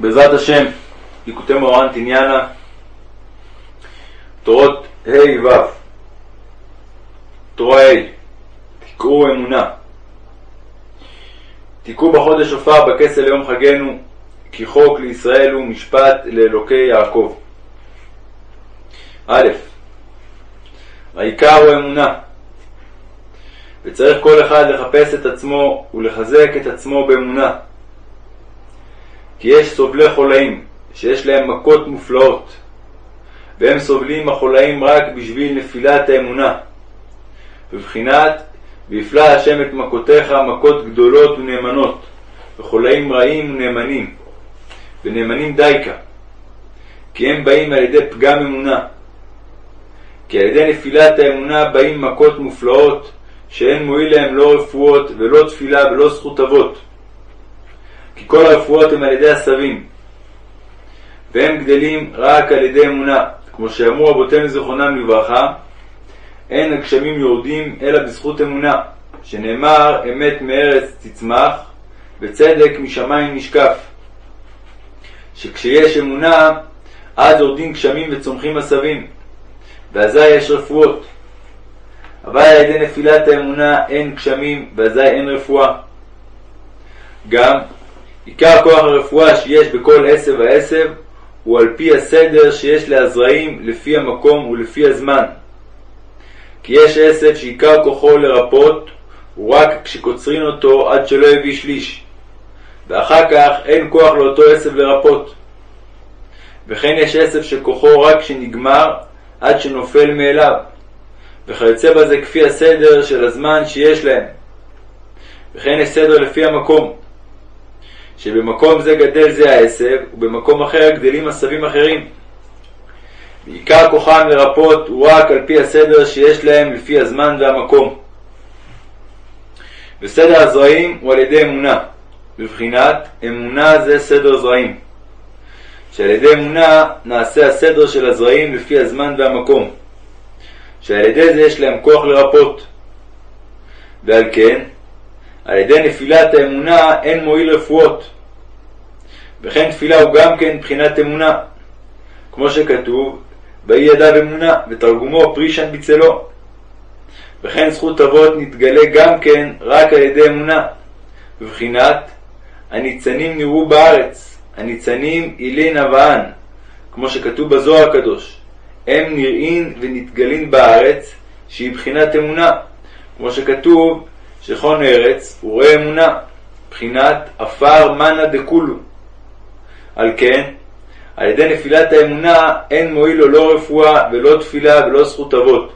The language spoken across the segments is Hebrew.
בעזרת השם, ליקוטי מורן תניאנה, תורות ה' ו', תורה ה', תקראו אמונה. תקראו בחודש שופר בכסל ליום חגנו, כי חוק לישראל הוא משפט לאלוקי יעקב. א', העיקר הוא אמונה, וצריך כל אחד לחפש את עצמו ולחזק את עצמו באמונה. כי יש סובלי חולאים שיש להם מכות מופלאות, והם סובלים החולאים רק בשביל נפילת האמונה. בבחינת ויפלא השם את מכותיך מכות גדולות ונאמנות, וחולאים רעים ונאמנים, ונאמנים דייקה, כי הם באים על ידי פגם אמונה. כי על ידי נפילת האמונה באים מכות מופלאות, שאין מועיל להם לא רפואות, ולא תפילה, ולא זכות אבות. כי כל הרפואות הן על ידי עשבים, והם גדלים רק על ידי אמונה, כמו שאמרו רבותינו זיכרונם לברכה, אין הגשמים יורדים אלא בזכות אמונה, שנאמר אמת מארץ תצמח, וצדק משמיים נשקף. שכשיש אמונה, אז יורדים גשמים וצומחים עשבים, ואזי יש רפואות. אבל על ידי נפילת האמונה אין גשמים, ואזי אין רפואה. גם עיקר כוח הרפואה שיש בכל עשב ועשב הוא על פי הסדר שיש להזרעים לפי המקום ולפי הזמן. כי יש עשב שעיקר כוחו לרפות הוא רק כשקוצרין אותו עד שלא יביא שליש, ואחר כך אין כוח לאותו עשב לרפות. וכן יש עשב שכוחו רק כשנגמר עד שנופל מאליו, וכיוצא בזה כפי הסדר של הזמן שיש להם. וכן יש סדר לפי המקום. שבמקום זה גדל זה העשב, ובמקום אחר גדלים עשבים אחרים. ועיקר כוחם לרפות הוא רק על פי הסדר שיש להם לפי הזמן והמקום. וסדר הזרעים הוא על ידי אמונה, בבחינת אמונה זה סדר זרעים. שעל ידי אמונה נעשה הסדר של הזרעים לפי הזמן והמקום. שעל ידי זה יש להם כוח לרפות. ועל כן, על ידי נפילת האמונה אין מועיל רפואות. וכן תפילה הוא גם כן מבחינת אמונה. כמו שכתוב, ויהי ידיו אמונה, ותרגומו פרישן בצלו. וכן זכות אבות נתגלה גם כן רק על ידי אמונה. בבחינת הניצנים נראו בארץ, הניצנים אילין אבהן, כמו שכתוב בזוהר הקדוש. הם נראים ונתגלים בארץ, שהיא בחינת אמונה. כמו שכתוב שכון ארץ הוא רואה אמונה, בחינת עפר מנה דכולו. על כן, על ידי נפילת האמונה אין מועיל לו לא רפואה ולא תפילה ולא זכות אבות,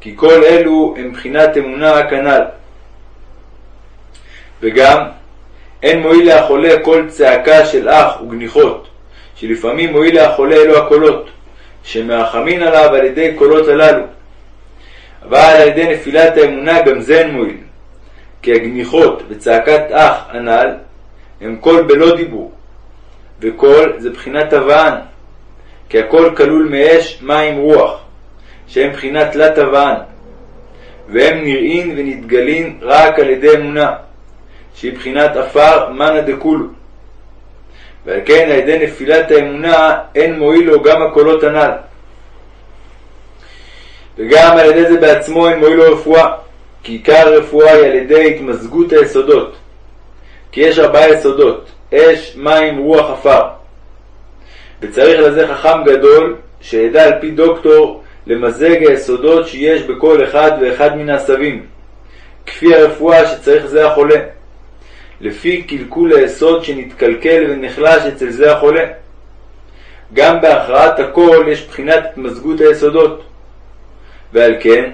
כי כל אלו הם בחינת אמונה כנ"ל. וגם אין מועיל לחולה כל צעקה של אח וגניחות, שלפעמים מועיל לחולה אלו הקולות, שמרחמין עליו על ידי קולות הללו. אבל על ידי נפילת האמונה גם זה אין מועיל, כי הגניחות וצעקת אח הנ"ל הם קול בלא דיבור, וקול זה בחינת אבן, כי הכל כלול מאש, מים, רוח, שהם בחינת תלת אבן, והם נראים ונתגלים רק על ידי אמונה, שהיא בחינת עפר מנה דכולו. ועל כן על ידי נפילת האמונה אין מועיל לו גם הקולות הנ"ל. וגם על ידי זה בעצמו אין מועיל לו רפואה, כי עיקר הרפואה היא על ידי התמזגות היסודות. כי יש ארבעה יסודות, אש, מים, רוח, עפר. וצריך לזה חכם גדול, שידע על פי דוקטור למזג היסודות שיש בכל אחד ואחד מן העשבים, כפי הרפואה שצריך זה החולה, לפי קלקול היסוד שנתקלקל ונחלש אצל זה החולה. גם בהכרעת הכל יש בחינת התמזגות היסודות. ועל כן,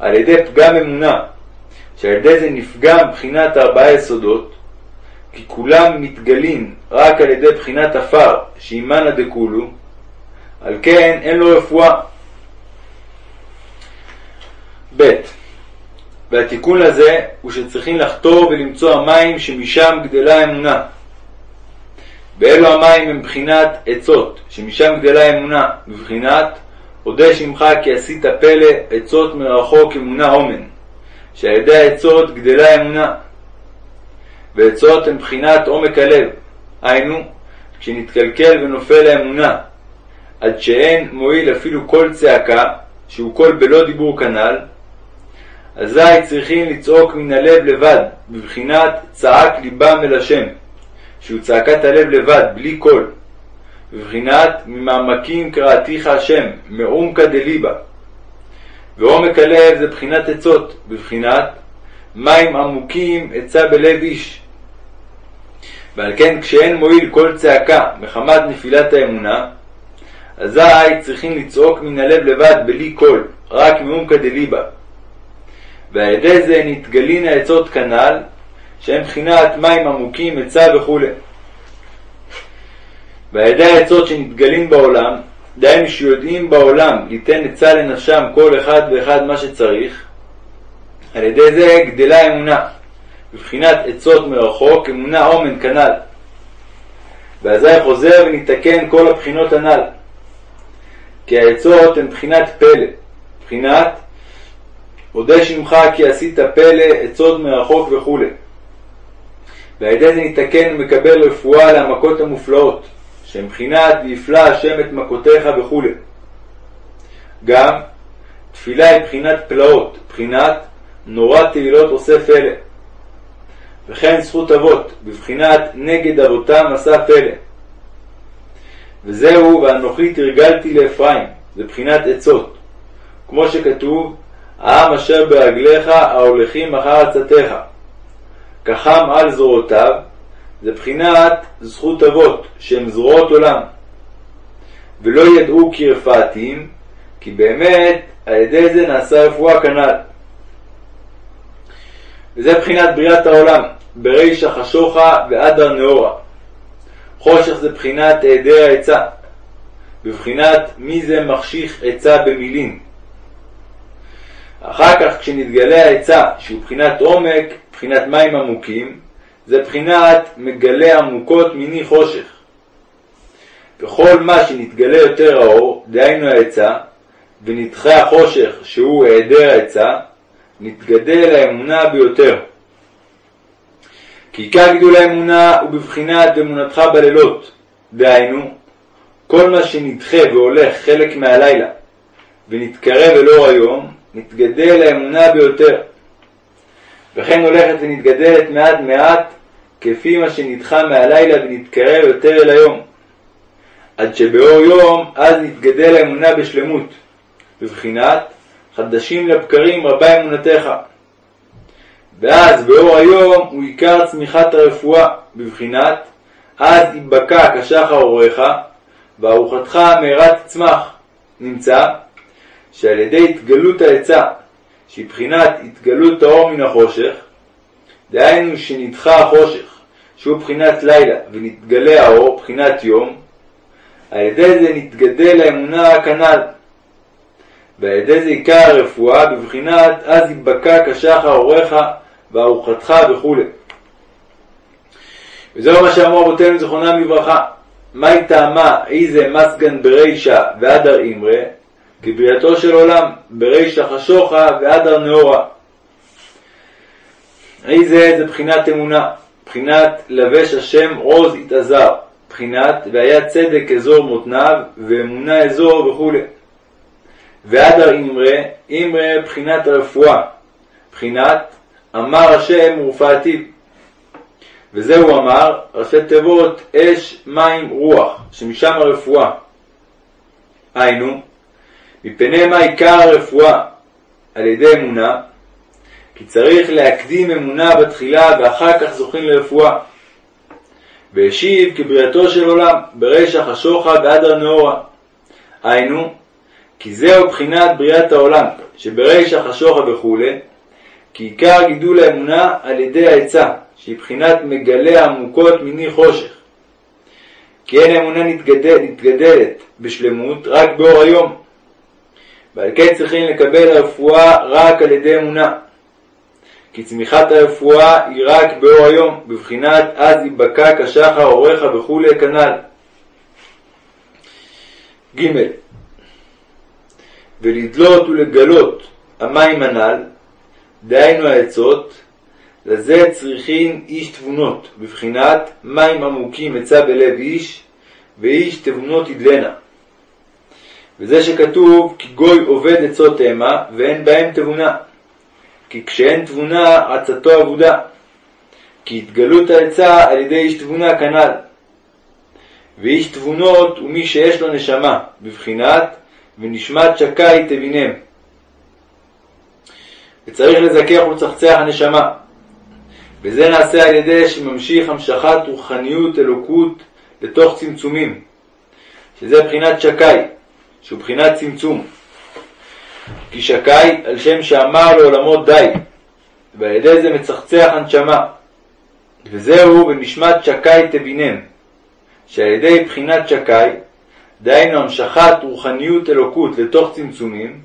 על ידי פגם אמונה, שעל ידי זה נפגם בחינת ארבעה יסודות, כי כולם מתגלים רק על ידי בחינת עפר, שהיא מנה דכולו, על כן אין לו רפואה. ב. והתיקון לזה הוא שצריכים לחתור ולמצוא המים שמשם גדלה האמונה. ואלו המים הם בחינת עצות, שמשם גדלה האמונה, בבחינת אודה שמך כי עשית פלא עצות מרחוק אמונה הומן, שעל ידי העצות גדלה האמונה. ועצות הן בחינת עומק הלב, היינו, כשנתקלקל ונופל האמונה, עד שאין מועיל אפילו קול צעקה, שהוא קול בלא דיבור כנ"ל, אזי צריכים לצעוק מן הלב לבד, בבחינת צעק ליבם אל השם, שהוא צעקת הלב לבד, בלי קול, בבחינת ממעמקים קראתיך השם, מעומקא דליבא. ועומק הלב זה בחינת עצות, בבחינת מים עמוקים עצה בלב איש. ועל כן כשאין מועיל כל צעקה מחמת נפילת האמונה, אזי צריכים לצעוק מן הלב לבד בלי קול, רק מעומקא דליבה. ועל ידי זה נתגלין העצות כנ"ל, שהן בחינת מים עמוקים, עצה וכו'. ועל ידי העצות שנתגלים בעולם, דהיינו שיודעים בעולם ליתן עצה לנפשם כל אחד ואחד מה שצריך, על ידי זה גדלה אמונה, בבחינת עצות מרחוק, אמונה אומן כנ"ל. ואזי חוזר ונתקן כל הבחינות הנ"ל. כי העצות הן בחינת פלא, בחינת אודה שמך כי עשית פלא, עצות מרחוק וכו'. ועל ידי זה ניתקן ומקבל רפואה להמכות המופלאות, שהן בחינת ויפלא השם את מכותיך וכו'. גם תפילה היא בחינת פלאות, בחינת נורא תהילות עושה פלא. וכן זכות אבות, בבחינת נגד אבותם עשה פלא. וזהו ואנוכי תרגלתי לאפרים, זה בחינת עצות. כמו שכתוב, העם אשר ברגליך ההולכים אחר עצתך. כחם על זרועותיו, זה בחינת זכות אבות, שהם זרועות עולם. ולא ידעו כי רפאתים, כי באמת על ידי זה נעשה רפואה כנ"ל. וזה בחינת בריאת העולם, ברישא חשוכה ואדר נאורה. חושך זה בחינת היעדר העצה, בבחינת מי זה מחשיך עצה במילים. אחר כך כשנתגלה העצה, שהוא בחינת עומק, בחינת מים עמוקים, זה בחינת מגלה עמוקות מיני חושך. וכל מה שנתגלה יותר האור, דהיינו העצה, ונדחה החושך שהוא היעדר העצה, נתגדל האמונה ביותר. כי עיקר גידול האמונה הוא בבחינת אמונתך בלילות, דהיינו, כל מה שנדחה והולך חלק מהלילה, ונתקרב אל אור היום, נתגדל האמונה ביותר. וכן הולכת ונתגדלת מעט מעט, כפי מה שנדחה מהלילה ונתקרב יותר אל היום. עד שבאור יום אז נתגדל האמונה בשלמות, בבחינת חדשים לבקרים רבה אמונתך. ואז באור היום הוא עיקר צמיחת הרפואה, בבחינת אז ייבקע כשחר אורך, וארוחתך מהרה תצמח. נמצא שעל ידי התגלות העצה, שהיא בחינת התגלות האור מן החושך, דהיינו שנדחה החושך, שהוא בחינת לילה, ונתגלה האור, בחינת יום, על ידי זה נתגדל האמונה כנ"ל. ועל ידי זה עיקר הרפואה בבחינת אז ייבקע כשחר אורך וארוחתך וכו'. וזהו מה שאמרו אבותינו זכרונם לברכה. מהי טעמה איזה מסגן ברישא והדר אימרא, כבריאתו של עולם, ברישא חשוכה והדר נאורה. איזה זה בחינת אמונה, בחינת לבש השם עוז יתעזר, בחינת והיה צדק אזור מותניו ואמונה אזור וכו'. והדר אימרא, אימרא בחינת הרפואה, בחינת אמר השם ורפאתיו. וזהו אמר, ראשי תיבות אש, מים, רוח, שמשם הרפואה. היינו, מפני מה עיקר הרפואה? על ידי אמונה, כי צריך להקדים אמונה בתחילה ואחר כך זוכים לרפואה. והשיב כבריאתו של עולם, ברשע חשוכה באדר נאורה. היינו, כי זהו בחינת בריאת העולם, שברישא חשוכה וכולי, כי עיקר גידול האמונה על ידי העצה, שהיא בחינת מגלה עמוקות מיני חושך. כי אין האמונה נתגדל, נתגדלת בשלמות רק באור היום. ועל כן צריכים לקבל הרפואה רק על ידי אמונה. כי צמיחת הרפואה היא רק באור היום, בבחינת אז ייבקע כשחר אורך וכולי כנ"ל. ג. ולדלות ולגלות המים הנ"ל, דהיינו העצות, לזה צריכין איש תבונות, בבחינת מים עמוקים עצה בלב איש, ואיש תבונות ידלנה. וזה שכתוב כי גוי עובד עצות תאמה ואין בהם תבונה. כי כשאין תבונה עצתו אבודה. כי התגלות העצה על ידי איש תבונה כנ"ל. ואיש תבונות הוא מי שיש לו נשמה, בבחינת ונשמת שקי תבינם. וצריך לזכך ולצחצח הנשמה. וזה נעשה על ידי שממשיך המשכת רוחניות אלוקות לתוך צמצומים, שזה בחינת שקי, שהוא בחינת צמצום. כי שקי על שם שאמר לעולמו די, ועל ידי זה מצחצח הנשמה. וזהו בנשמת שקי תבינם, שעל ידי בחינת שקי, דהיינו המשכת רוחניות אלוקות לתוך צמצומים,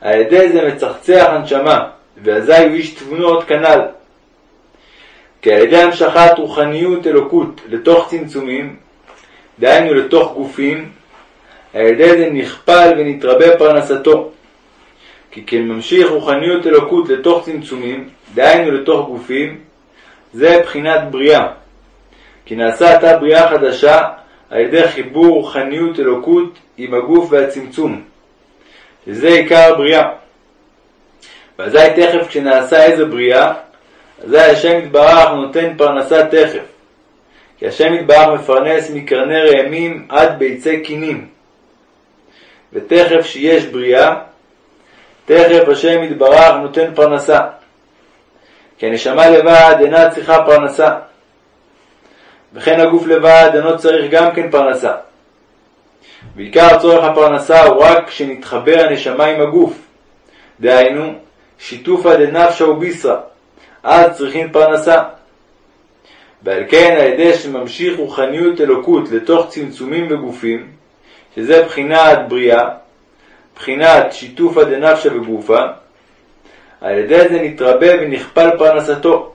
על ידי זה מצחצח הנשמה, ואזי הוא איש תבונות כנ"ל. כי על ידי המשכת רוחניות אלוקות לתוך צמצומים, דהיינו לתוך גופים, על ידי זה נכפל ונתרבה פרנסתו. כי כממשיך רוחניות אלוקות לתוך צמצומים, דהיינו לתוך גופים, זה בחינת בריאה. כי נעשה עתה בריאה חדשה על ידי חיבור רוחניות אלוקות עם הגוף והצמצום, שזה עיקר הבריאה. ואזי תכף כשנעשה איזה בריאה, אזי השם יתברך נותן פרנסה תכף. כי השם יתברך מפרנס מקרני ראמים עד ביצי קינים. ותכף שיש בריאה, תכף השם יתברך נותן פרנסה. כי הנשמה לבד אינה צריכה פרנסה. וכן הגוף לבד אינו צריך גם כן פרנסה. ועיקר צורך הפרנסה הוא רק כשנתחבר הנשמה עם הגוף. דהיינו, שיתופא דנפשא וביסרא, אז צריכים פרנסה. ועל כן על ידי שממשיך רוחניות אלוקות לתוך צמצומים וגופים, שזה בחינת בריאה, בחינת שיתופא דנפשא וגופא, על ידי זה נתרבה ונכפל פרנסתו.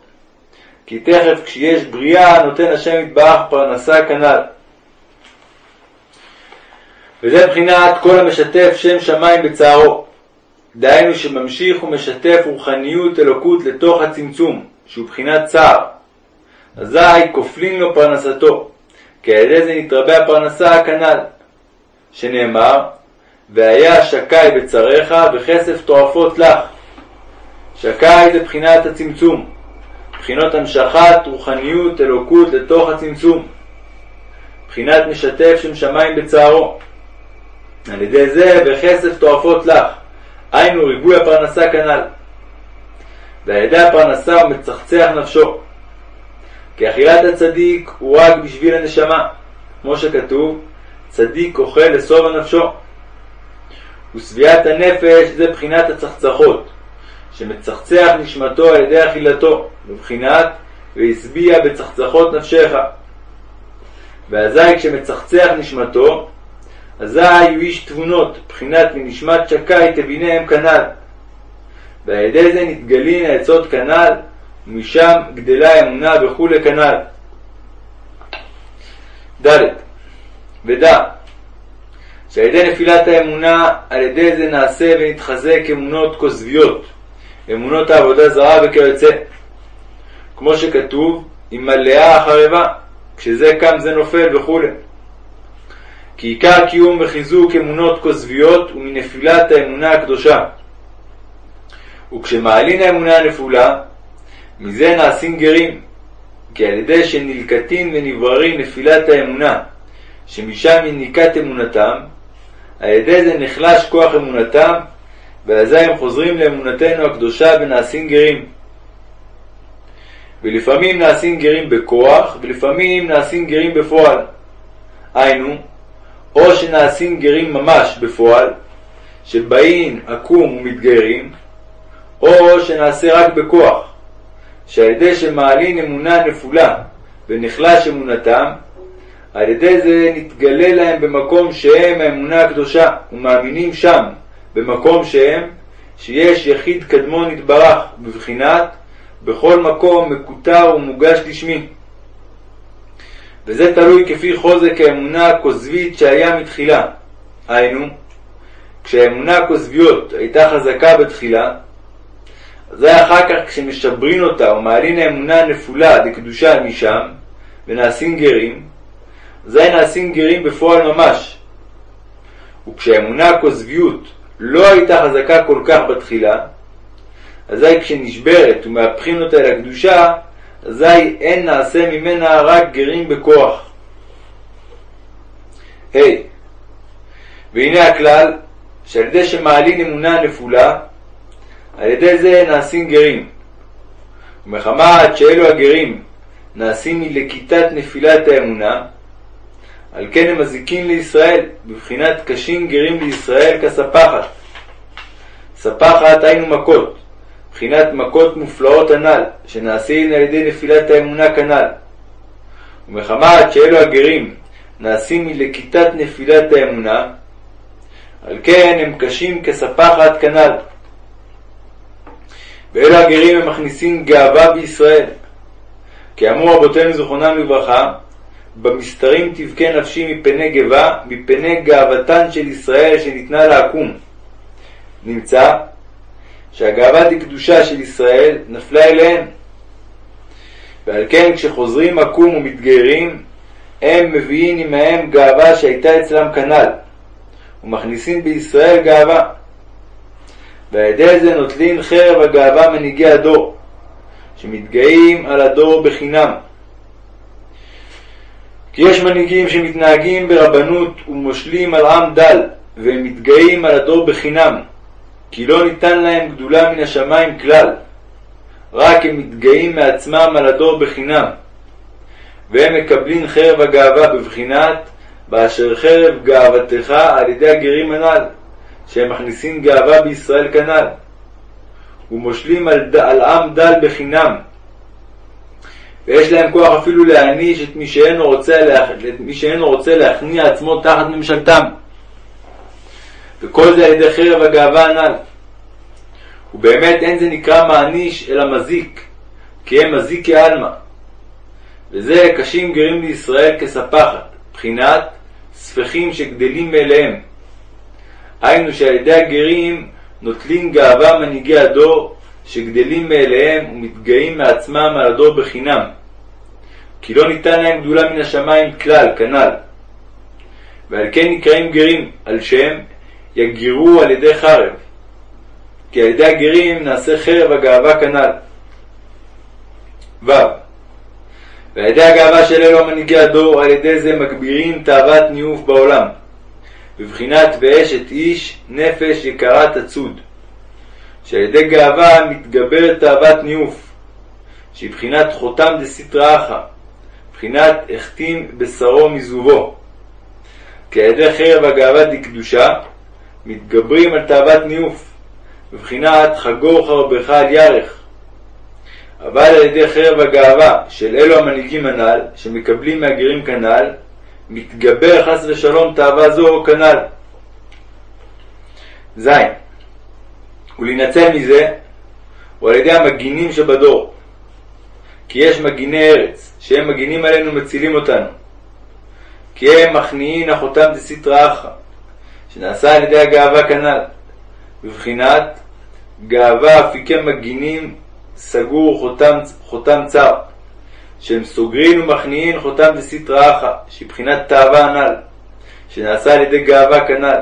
כי תכף כשיש בריאה נותן השם יתברך פרנסה כנ"ל. וזה מבחינת כל המשתף שם שמיים בצערו. דהיינו שממשיך ומשתף רוחניות אלוקות לתוך הצמצום, שהוא בחינת צער. אזי כופלין לו פרנסתו, כי על ידי זה נתרבה הפרנסה כנ"ל. שנאמר, והיה שקי בצריך וכסף תועפות לך. שקי זה בחינת הצמצום, בחינות המשכת רוחניות אלוקות לתוך הצמצום, בחינת משתף שם שמיים בצערו. על ידי זה בכסף תועפות לך, היינו ריבוי הפרנסה כנ"ל. ועל ידי הפרנסה הוא מצחצח נפשו. כי אכילת הצדיק הוא רק בשביל הנשמה, כמו שכתוב, צדיק אוכל לשובע נפשו. ושביעת הנפש זה בחינת הצחצחות, שמצחצח נשמתו על ידי אכילתו, בבחינת והשביע בצחצחות נפשך. ואזי כשמצחצח נשמתו, אזי הוא איש תבונות, בחינת מנשמת שקי תבינם כנ"ל. ועל ידי זה נתגלין העצות כנ"ל, ומשם גדלה האמונה וכולי כנ"ל. ד. ודע שעל ידי נפילת האמונה, על ידי זה נעשה ונתחזק אמונות כוזביות, אמונות העבודה זרה וכיוצא. כמו שכתוב, אם מלאה החרבה, כשזה קם זה נופל וכולי. כי עיקר קיום וחיזוק אמונות כוזביות הוא מנפילת האמונה הקדושה. וכשמעלין האמונה הנפולה, מזה נעשים גרים, כי על ידי שנלקטין ונבררים נפילת האמונה, שמשם יניקת אמונתם, על ידי זה נחלש כוח אמונתם, ואזי הם חוזרים לאמונתנו הקדושה ונעשים גרים. ולפעמים נעשים גרים בכוח, ולפעמים נעשים גרים בפועל. היינו, או שנעשים גרים ממש בפועל, שבאים עקום ומתגיירים, או שנעשה רק בכוח, שעל ידי שמעלין אמונה נפולה ונחלש אמונתם, על ידי זה נתגלה להם במקום שהם האמונה הקדושה, ומאמינים שם, במקום שהם, שיש יחיד קדמון יתברך, בבחינת בכל מקום מקוטר ומוגש לשמי. וזה תלוי כפי חוזק האמונה הכוזבית שהיה מתחילה. היינו, כשהאמונה הכוזביות הייתה חזקה בתחילה, זה אחר כך כשמשברין אותה ומעלין האמונה הנפולה דקדושה משם, ונעשים גרים, אזי נעשים גרים בפועל ממש. וכשהאמונה הכוזביות לא הייתה חזקה כל כך בתחילה, אזי כשנשברת ומהפכים אותה אל הקדושה, אזי אין נעשה ממנה רק גרים בכוח. ה. Hey, והנה הכלל, שעל ידי שמעלין אמונה נפולה, על ידי זה נעשים גרים. ומחמת שאלו הגרים נעשים מלקיטת נפילת האמונה, על כן הם מזיקים לישראל, בבחינת קשים גרים לישראל כספחת. ספחת היינו מכות, בחינת מכות מופלאות הנ"ל, שנעשים על ידי נפילת האמונה כנ"ל. ומחמת שאלו הגרים נעשים מלקיטת נפילת האמונה, על כן הם קשים כספחת כנ"ל. ואלו הגרים הם מכניסים גאווה בישראל. כי אמרו רבותינו זכרונם לברכה, במסתרים תבכה נפשי מפני גבה, מפני גאוותן של ישראל שניתנה לעקום. נמצא שהגאווה דקדושה של ישראל נפלה אליהם. ועל כן כשחוזרים עקום ומתגיירים, הם מביאים עמהם גאווה שהייתה אצלם כנ"ל, ומכניסים בישראל גאווה. ועל ידי זה נוטלים חרב הגאווה מנהיגי הדור, שמתגאים על הדור בחינם. כי יש מנהיגים שמתנהגים ברבנות ומושלים על עם דל, והם מתגאים על הדור בחינם, כי לא ניתן להם גדולה מן השמיים כלל, רק הם מתגאים מעצמם על הדור בחינם, והם מקבלים חרב הגאווה בבחינת באשר חרב גאוותך על ידי הגרים הנ"ל, שהם מכניסים גאווה בישראל כנ"ל, ומושלים על, על עם דל בחינם, ויש להם כוח אפילו להעניש את מי שאינו רוצה, להכ... את מי שאינו רוצה להכניע עצמו תחת ממשלתם. וכל זה על ידי חרב הגאווה הנ"ל. ובאמת אין זה נקרא מעניש אלא מזיק, כי הם מזיק כעלמא. וזה קשים גרים לישראל כספחת, בחינת ספחים שגדלים מאליהם. היינו שעל ידי הגרים נוטלים גאווה מנהיגי הדור, שגדלים מאליהם ומתגאים מעצמם על הדור בחינם. כי לא ניתן להם גדולה מן השמיים כלל, כנ"ל. ועל כן נקראים גרים, על שם יגירו על ידי חרב. כי על ידי הגרים נעשה חרב הגאווה כנ"ל. ו. ועל ידי הגאווה של אלו מנהיגי הדור, על ידי זה מגבירים תאוות ניאוף בעולם. בבחינת ואשת איש נפש יקרה תצוד. שעל ידי גאווה מתגברת תאוות ניאוף, שהיא בחינת חותם דסתרא אחא, בחינת החתים בשרו מזובו. כי על ידי חרב הגאווה דקדושה מתגברים על תאוות ניאוף, בבחינת חגור חרבך על ירך. אבל על ידי חרב הגאווה של אלו המנהיגים הנ"ל, שמקבלים מהגרים כנ"ל, מתגבר חס ושלום תאווה זו כנ"ל. ז. ולהינצל מזה הוא על ידי המגינים שבדור. כי יש מגיני ארץ, שהם מגינים עלינו ומצילים אותנו. כי הם מכניעין אחותם דסתרא אחא, שנעשה על ידי הגאווה כנ"ל. בבחינת גאווה אפיקי מגינים סגור חותם, חותם צר, שהם סוגרין ומכניעין חותם דסתרא אחא, שהיא בחינת תאווה הנ"ל, שנעשה על ידי גאווה כנ"ל.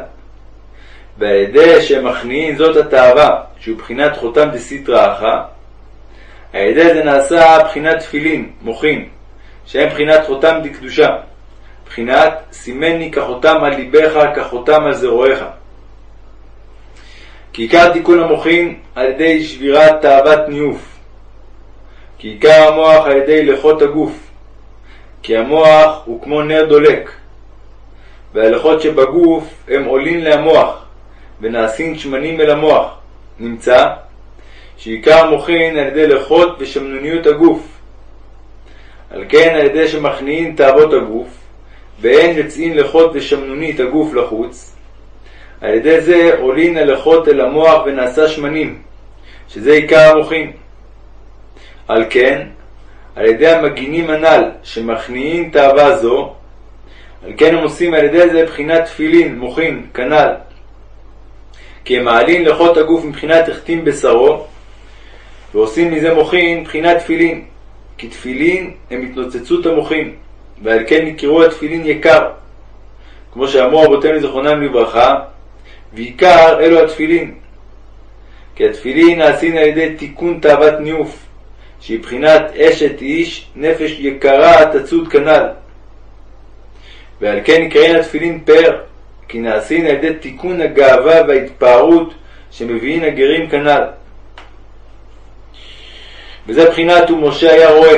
ועל ידי שהם מכניעין זאת התאווה, שהוא בחינת חותם דסתרא אחא, על ידי זה נעשה בחינת תפילין, מוחין, שהם בחינת חותם דקדושה, בחינת סימני כחותם על ליבך כחותם על זרועך. כי עיקר תיקון המוחין על ידי שבירת תאוות ניאוף. כי עיקר המוח על ידי לחות הגוף. כי המוח הוא כמו נר דולק. והלחות שבגוף הם עולין להמוח, ונעשים שמנים אל המוח. נמצא שעיקר מוחין על ידי לחות ושמנוניות הגוף. על כן על ידי שמכניעים תאוות הגוף, ואין יוצאין לחות ושמנונית הגוף לחוץ, על ידי זה עולין הלכות אל המוח ונעשה שמנים, שזה עיקר המוחין. על כן, על ידי המגינים הנ"ל שמכניעים תאווה זו, על כן הם עושים על ידי זה בחינת תפילין, מוחין, כנ"ל. כי הם מעלין לחות הגוף מבחינת החתים בשרו, ועושים מזה מוחין בחינת תפילין. כי תפילין הם התנוצצות המוחין, ועל כן נקראו התפילין יקר. כמו שאמרו רבותינו זיכרונם לברכה, ועיקר אלו התפילין. כי התפילין נעשין על ידי תיקון תאוות ניאוף, שהיא בחינת אשת איש, נפש יקרה תצוד כנ"ל. ועל כן נקראין התפילין פאר, כי נעשין על ידי תיקון הגאווה וההתפארות שמביאים הגרים כנ"ל. וזה בחינת ומשה היה רואה.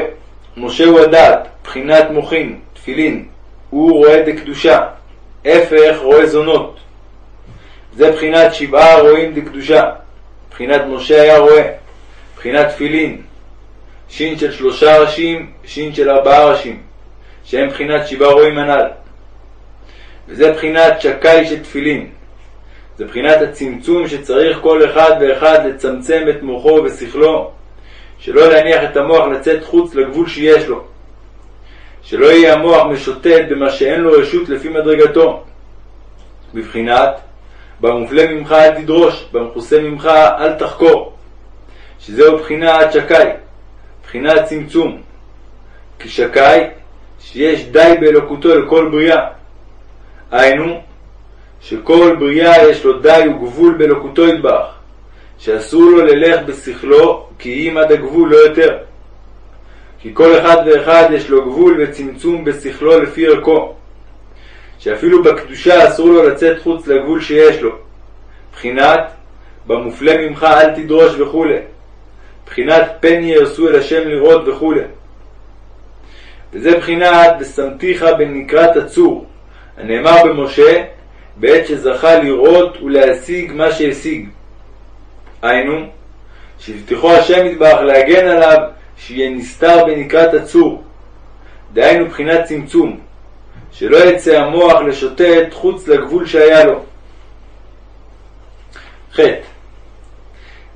משה הוא הדעת, בחינת מוחין, תפילין. הוא רואה דקדושה, הפך רואה זונות. זה בחינת שבעה רואים דקדושה. בחינת משה היה רואה. בחינת תפילין. שין של שלושה ראשים, שין של ארבעה ראשים, שהם בחינת שבעה רואים הנ"ל. וזה בחינת שקאי של תפילין. זה בחינת הצמצום שצריך כל אחד ואחד לצמצם את מוחו ושכלו, שלא להניח את המוח לצאת חוץ לגבול שיש לו. שלא יהיה המוח משוטט במה שאין לו רשות לפי מדרגתו. בבחינת במופלה ממך אל תדרוש, במכוסה ממך אל תחקור. שזהו בחינת שקאי, בחינת צמצום. כי שקאי, שיש די באלוקותו לכל בריאה. היינו, שכל בריאה יש לו די וגבול באלוקותו יתברך, שאסור לו ללך בשכלו כי אם עד הגבול לא יותר. כי כל אחד ואחד יש לו גבול וצמצום בשכלו לפי ערכו, שאפילו בקדושה אסור לו לצאת חוץ לגבול שיש לו. בחינת במופלה ממך אל תדרוש וכו', בחינת פן יעשו אל השם לראות וכו'. וזה בחינת ושמתיך בנקרת הצור, הנאמר במשה בעת שזכה לראות ולהשיג מה שהשיג. היינו, שהבטיחו השם יתברך להגן עליו שיהיה נסתר בנקרת הצור. דהיינו בחינת צמצום, שלא יצא המוח לשוטט חוץ לגבול שהיה לו. ח.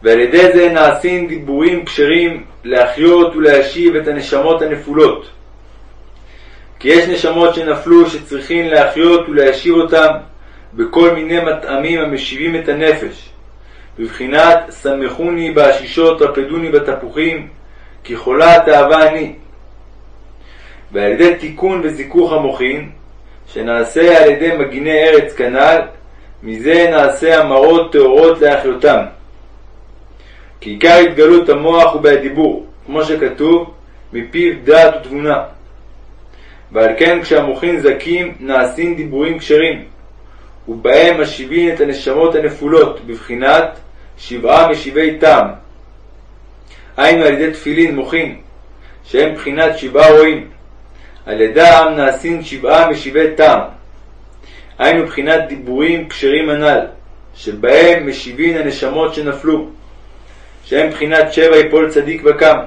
ועל ידי זה נעשים דיבורים כשרים להחיות ולהשיב את הנשמות הנפולות. כי יש נשמות שנפלו שצריכים להחיות ולהשיב אותם בכל מיני מטעמים המשיבים את הנפש, בבחינת שמחוני בעשישות, רפדוני בתפוחים, כי חולה תאווה אני. ועל ידי תיקון וזיכוך המוחין, שנעשה על ידי מגיני ארץ כנ"ל, מזה נעשה המרות טהורות להחיותם. כי עיקר התגלות המוח הוא בהדיבור, כמו שכתוב, מפיו דעת ותבונה. ועל כן כשהמוחין זכים נעשים דיבורים כשרים, ובהם משיבים את הנשמות הנפולות, בבחינת שבעה משיבי טעם. היינו על ידי תפילין מוחין, שהם בחינת שבעה רואים. על ידם נעשים שבעה משיבי טעם. היינו בחינת דיבורים כשרים הנ"ל, שבהם משיבין הנשמות שנפלו, שהם בחינת שבע יפול צדיק וקם.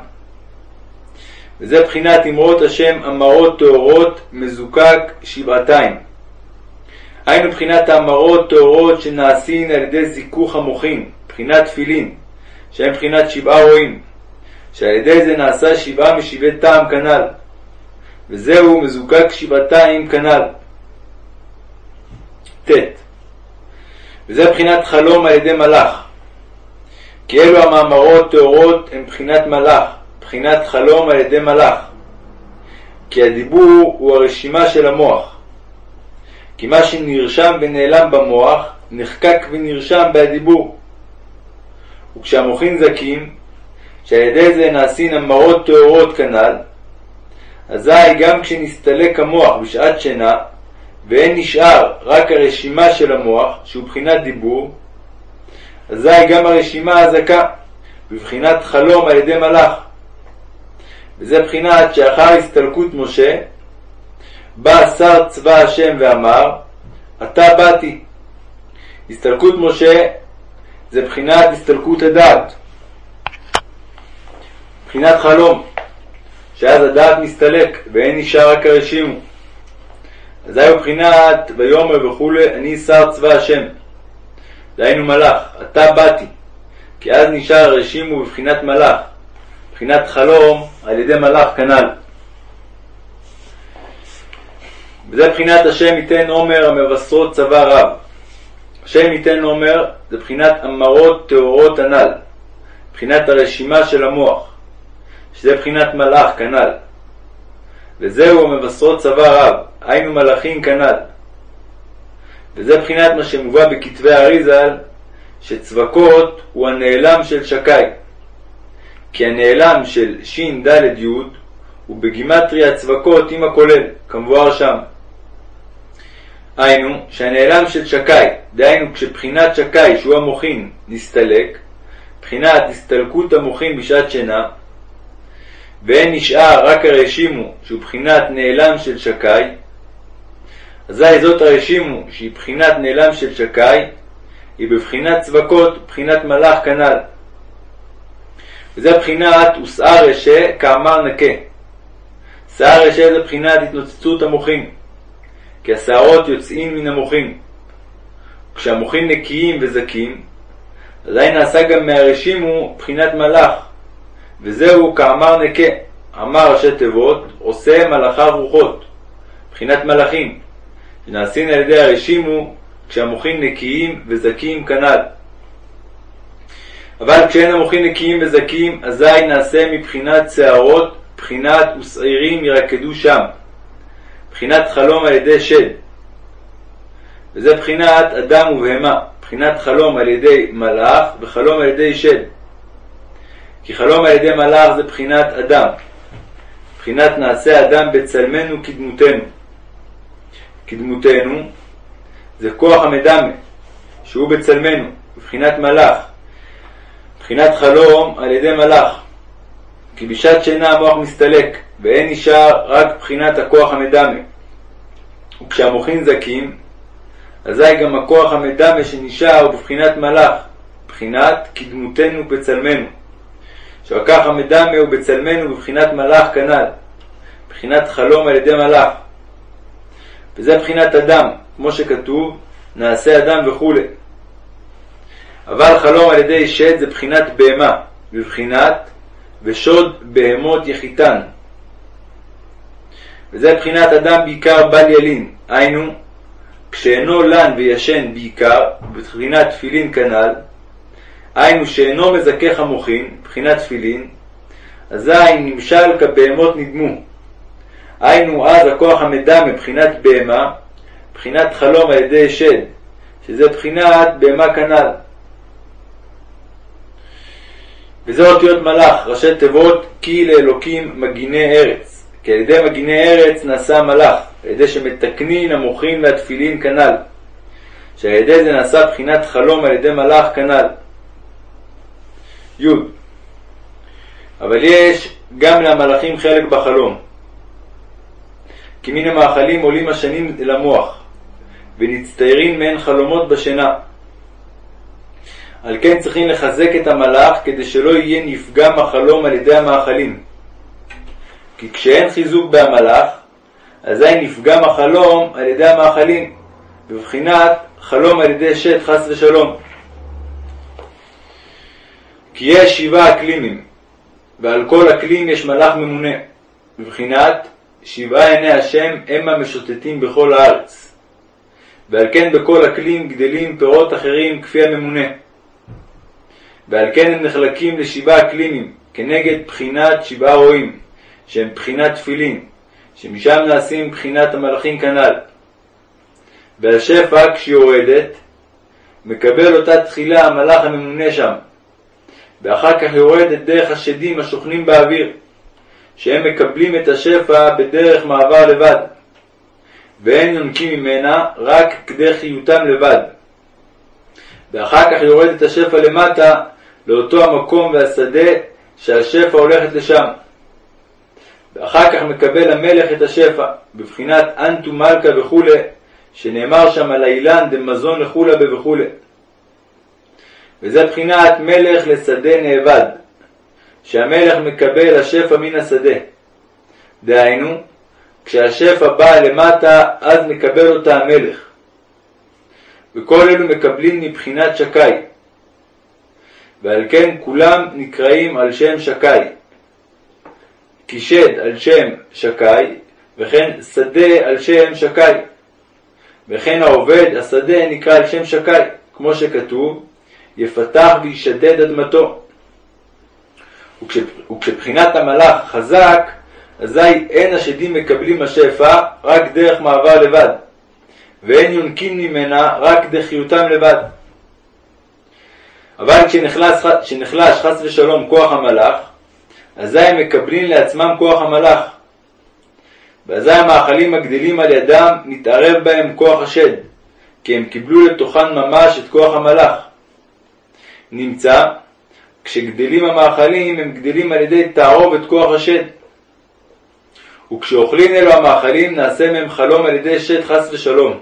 וזה בחינת אמרות השם אמרות טהורות מזוקק שבעתיים. היינו בחינת האמרות טהורות שנעשין על ידי זיכוך המוחין, בחינת תפילין, שהם בחינת שבעה רואים, שעל ידי זה נעשה שבעה משבעי טעם כנ"ל, וזהו מזוקק שבעתיים כנ"ל. ט. וזה בחינת חלום על ידי מלאך. כי אלו המאמרות טהורות הם בחינת מלאך, בחינת חלום על ידי מלאך. כי הדיבור הוא הרשימה של המוח. כי מה שנרשם ונעלם במוח, נחקק ונרשם בהדיבור. וכשהמוחין זכים, שעל ידי זה נעשין המרות טהורות כנ"ל, אזי גם כשנסתלק המוח בשעת שינה, ואין נשאר רק הרשימה של המוח, שהוא בחינת דיבור, אזי גם הרשימה הזכה, בבחינת חלום על ידי מלאך. וזה בחינת שאחר הסתלקות משה, בא שר צבא השם ואמר, עתה באתי. הסתלקות משה זה בחינת הסתלקות הדעת, בחינת חלום, שאז הדעת מסתלק ואין נשאר רק הרשימו. אזי בחינת ויאמר וכולי, אני שר צבא השם. דהיינו מלאך, עתה באתי, כי אז נשאר הרשימו בבחינת מלאך, בחינת חלום על ידי מלאך כנ"ל. וזה בחינת השם ייתן עומר המבשרות צבא רב. השם ייתן עומר זה בחינת אמרות טהורות הנ"ל, בחינת הרשימה של המוח, שזה בחינת מלאך כנ"ל. וזהו המבשרות צבא רב, היינו מלאכים כנ"ל. וזה בחינת מה שמובא בכתבי האריזל, שצבקות הוא הנעלם של שקי. כי הנעלם של ש"ד י הוא בגימטריה צבקות עם הכולל, כמבואר שם. היינו, שהנעלם של שקי, דהיינו כשבחינת שקי, שהוא המוחין, נסתלק, בחינת הסתלקות המוחין בשעת שינה, ואין נשאר רק הרשימו, שהוא בחינת נעלם של שקי, אזי זאת הרשימו, שהיא בחינת נעלם של שקי, היא בבחינת צבקות, בחינת מלאך כנ"ל. וזה בחינת ושאה רשה כאמר נקה. שאה רשה זה בחינת התנוצצות המוחים, כי השערות יוצאים מן המוחים. כשהמוחים נקיים וזכים, אזי נעשה גם מהרשימו בחינת מלאך, וזהו כאמר נקה, אמר ראשי תיבות, עושה מלאכיו רוחות, בחינת מלאכים, שנעשים על ידי הרשימו כשהמוחים נקיים וזכים כנ"ל. אבל כשאין המוחים נקיים וזכים, אזי נעשה מבחינת שערות, בחינת ושעירים ירקדו שם, בחינת חלום על ידי שד. וזה בחינת אדם ובהמה, בחינת חלום על ידי מלאך וחלום על ידי שד. כי חלום על ידי מלאך זה בחינת אדם, בחינת נעשה אדם בצלמנו כדמותנו. כדמותנו זה כוח המדמה, שהוא בצלמנו, בבחינת מלאך, בחינת חלום על ידי מלאך. כי בשעת שינה המוח מסתלק, ואין נשאר רק בחינת הכוח המדמה. וכשהמוחין זכים, אזי גם הכוח המדמה שנשאר הוא בבחינת מלאך, בחינת כדמותנו בצלמנו. שהכוח המדמה הוא בצלמנו בבחינת מלאך כנ"ל, בחינת חלום על ידי מלאך. וזה בחינת אדם, כמו שכתוב, נעשה אדם וכולי. אבל חלום על ידי שד זה בחינת בהמה, בבחינת ושוד בהמות יחיתן. וזה בחינת אדם בעיקר בל ילין, היינו, כשאינו לן וישן בעיקר, בבחינת תפילין כנ"ל, היינו שאינו מזכך המוחין, בחינת תפילין, אזי נמשל כבהמות נדמו. היינו אז הכוח המדע מבחינת בהמה, בחינת חלום על ידי שד, שזה בחינת בהמה כנ"ל. וזה אותיות מלאך, ראשי תיבות כי לאלוקים מגיני ארץ. כי על ידי מגיני ארץ נעשה מלאך, על ידי שמתקנין המוחין והתפילין כנ"ל. שעל ידי זה נעשה בחינת חלום על ידי מלאך כנ"ל. י. אבל יש גם למלאכים חלק בחלום. כי מן המאכלים עולים השנים אל המוח, ונצטיירים מהן חלומות בשינה. על כן צריכים לחזק את המלאך כדי שלא יהיה נפגם החלום על ידי המאכלים. כי כשאין חיזוק בהמלאך, אזי נפגם החלום על ידי המאכלים, בבחינת חלום על ידי שת חס ושלום. כי יש שבעה אקלימים, ועל כל אקלים יש מלאך ממונה, בבחינת שבעה עיני השם הם המשוטטים בכל הארץ. ועל כן בכל אקלים גדלים פירות אחרים כפי הממונה. ועל כן הם נחלקים לשבעה אקלימים, כנגד בחינת שבעה רועים, שהם בחינת תפילין, שמשם נעשים בחינת המלאכים כנ"ל. והשפע, כשהיא יורדת, מקבל אותה תחילה המלאך הממונה שם, ואחר כך יורדת דרך השדים השוכנים באוויר, שהם מקבלים את השפע בדרך מעבר לבד, ואין יונקים ממנה רק כדי חיותם לבד. ואחר כך יורדת השפע למטה לאותו המקום והשדה שהשפע הולכת לשם. ואחר כך מקבל המלך את השפע, בבחינת אנטו מלכה וכולי, שנאמר שם על האילן דמזון לכולה וכולי. וזה בחינת מלך לשדה נאבד, שהמלך מקבל השפע מן השדה. דהיינו, כשהשפע בא למטה, אז מקבל אותה המלך. וכל אלו מקבלים מבחינת שקי. ועל כן כולם נקראים על שם שקי. כי שד על שם שקי, וכן שדה על שם שקי. וכן העובד, השדה, נקרא על שם שקי, כמו שכתוב, יפתח וישדד אדמתו. וכשבחינת המלאך חזק, אזי אין השדים מקבלים השפע רק דרך מעבר לבד, ואין יונקים ממנה רק דחיותם לבד. אבל כשנחלש, חס ושלום כוח המלאך, אזי הם מקבלים לעצמם כוח המלאך. ואזי המאכלים הגדלים על ידם, מתערב בהם כוח השד, כי הם קיבלו לתוכן ממש את כוח המלאך. נמצא, כשגדלים המאכלים, הם גדלים על ידי תערובת כוח השד. וכשאוכלים אלו המאכלים, נעשה מהם חלום על ידי שד חס ושלום.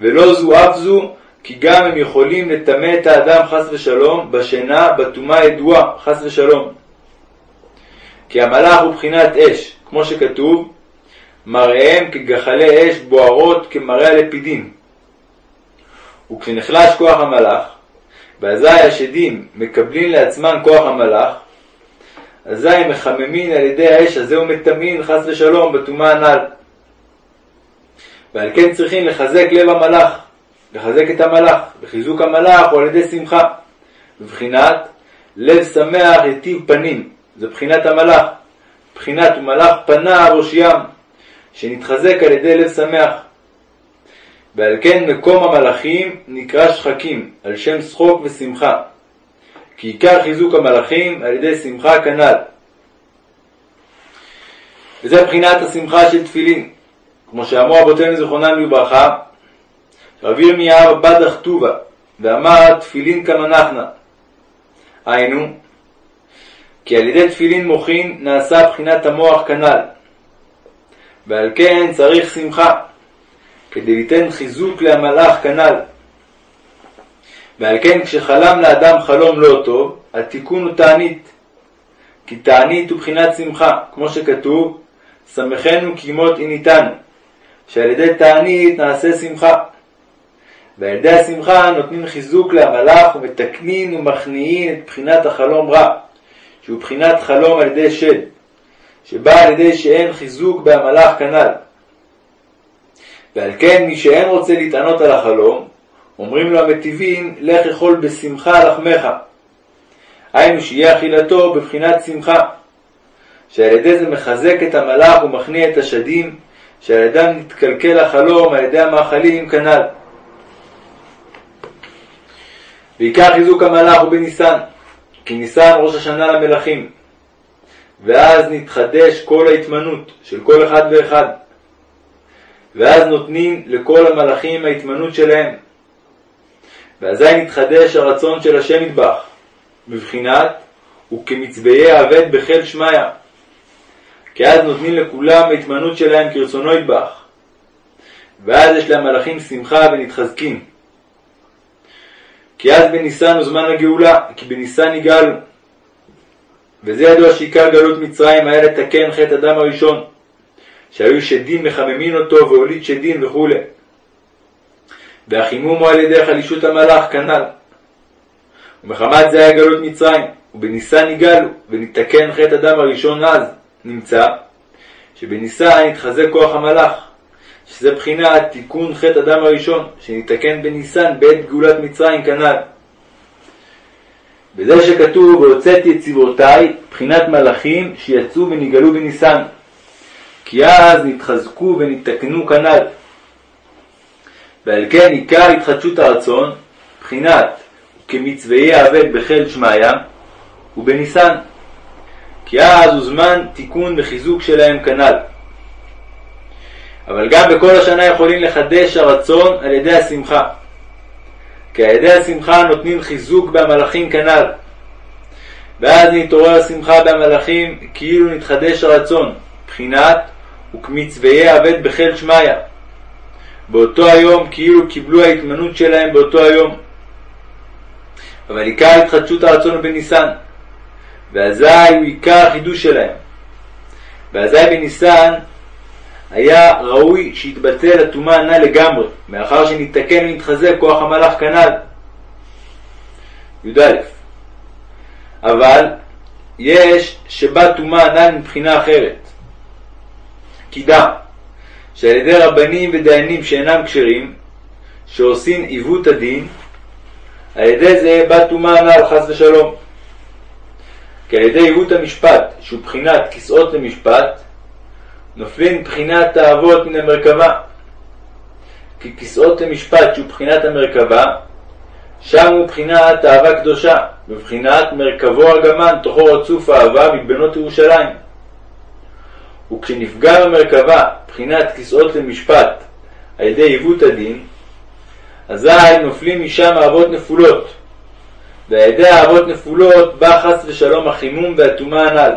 ולא זו אף זו, כי גם הם יכולים לטמא את האדם חס ושלום בשינה, בטומאה ידועה חס ושלום. כי המלאך הוא בחינת אש, כמו שכתוב, מראיהם כגחלי אש בוערות כמראה הלפידים. וכשנחלש כוח המלאך, ואזי השדים מקבלים לעצמם כוח המלאך, אזי הם מחממים על ידי האש הזה ומטמאים חס ושלום בטומאה הנ"ל. ועל כן צריכים לחזק לב המלאך, לחזק את המלאך, וחיזוק המלאך הוא על ידי שמחה. בבחינת לב שמח יטיב פנים, זה בחינת המלאך. בחינת ומלאך פנה ראש ים, שנתחזק על ידי לב שמח. ועל כן מקום המלאכים נקרא שחקים, על שם שחוק ושמחה. כי עיקר חיזוק המלאכים על ידי שמחה כנ"ל. וזה בחינת השמחה של תפילין. כמו שאמרו אבותינו זיכרונם לברכה, רבי ירמיהו בדח טובה, ואמר תפילין כמנחנה. היינו, כי על ידי תפילין מוחין נעשה בחינת המוח כנ"ל. ועל כן צריך שמחה, כדי ליתן חיזוק למלאך כנ"ל. ועל כן כשחלם לאדם חלום לא טוב, התיקון הוא תענית. כי תענית הוא בחינת שמחה, כמו שכתוב, שמחנו כי מות עיניתנו, שעל ידי תענית נעשה שמחה. ועל ידי השמחה נותנים חיזוק למלאך ומתקנין ומכניעין את בחינת החלום רע, שהוא בחינת חלום על ידי שד, שבא על ידי שאין חיזוק בהמלאך כנ"ל. ועל כן מי שאין רוצה להתענות על החלום, אומרים לו המטיבים, לך אכול בשמחה לחמך. היינו שיהיה אכילתו בבחינת שמחה, שעל ידי זה מחזק את המלאך ומכניע את השדים, שעל ידם נתקלקל החלום על ידי המאכלים כנ"ל. ועיקר חיזוק המלאך הוא בניסן, כי ניסן ראש השנה למלכים, ואז נתחדש כל ההתמנות של כל אחד ואחד, ואז נותנים לכל המלאכים ההתמנות שלהם, ואזי נתחדש הרצון של השם מטבח, בבחינת וכמצביעי האבד בחיל שמיא, כי אז נותנים לכולם ההתמנות שלהם כרצונו יטבח, ואז יש למלאכים שמחה ונתחזקים. כי אז בניסן הוא זמן הגאולה, כי בניסן יגאלו. וזה ידוע שעיקר גלות מצרים היה לתקן חטא אדם הראשון, שהיו שדים מחממין אותו והוליד שדים וכו'. והחימום הוא על ידי חלישות המלאך כנ"ל. ומחמת זה היה גלות מצרים, ובניסן יגאלו, ונתקן חטא אדם הראשון אז, נמצא, שבניסן יתחזק כוח המלאך, שזה בחינת תיקון חטא אדם הראשון, שנתקן בניסן בעת גאולת מצרים כנ"ל. וזה שכתוב, והוצאתי את צבאותיי, בחינת מלאכים שיצאו ונגאלו בניסן. כי אז נתחזקו ונתקנו כנ"ל. ועל כן עיקר התחדשות הרצון, בחינת כמצווי האבד בחיל שמיא, ובניסן. כי אז הוא זמן תיקון וחיזוק שלהם כנ"ל. אבל גם בכל השנה יכולים לחדש הרצון על ידי השמחה. כי על ידי השמחה נותנים חיזוק במלאכים כנ"ל. ואז נתעורר השמחה במלאכים כאילו נתחדש הרצון, בחינת וכמצוויי אבד בחיל שמיא. באותו היום כאילו קיבלו ההתמנות שלהם באותו היום. אבל עיקר התחדשות הרצון הוא בניסן, ואזי הוא עיקר החידוש שלהם. ואזי בניסן היה ראוי שיתבטל הטומאה הנ"ל לגמרי, מאחר שנתקן ונתחזק כוח המלאך כנ"ל. י"א אבל יש שבא טומאה הנ"ל מבחינה אחרת. כי דע שעל ידי רבנים ודיינים שאינם כשרים, שעושים עיוות הדין, על ידי זה בא טומאה הנ"ל חס ושלום. כי על ידי עיוות המשפט, שהוא בחינת כסאות למשפט, נופלים בחינת האבות מן המרכבה. כי כסאות למשפט, שהוא בחינת המרכבה, שם הוא בחינת אהבה קדושה, בבחינת מרכבו ארגמן, תוכו רצוף אהבה מבנות ירושלים. וכשנפגע במרכבה בחינת כסאות למשפט על ידי עיוות הדין, אזי נופלים משם אהבות נפולות, ועל ידי אהבות נפולות בא חס ושלום החימום והטומאה הנ"ל.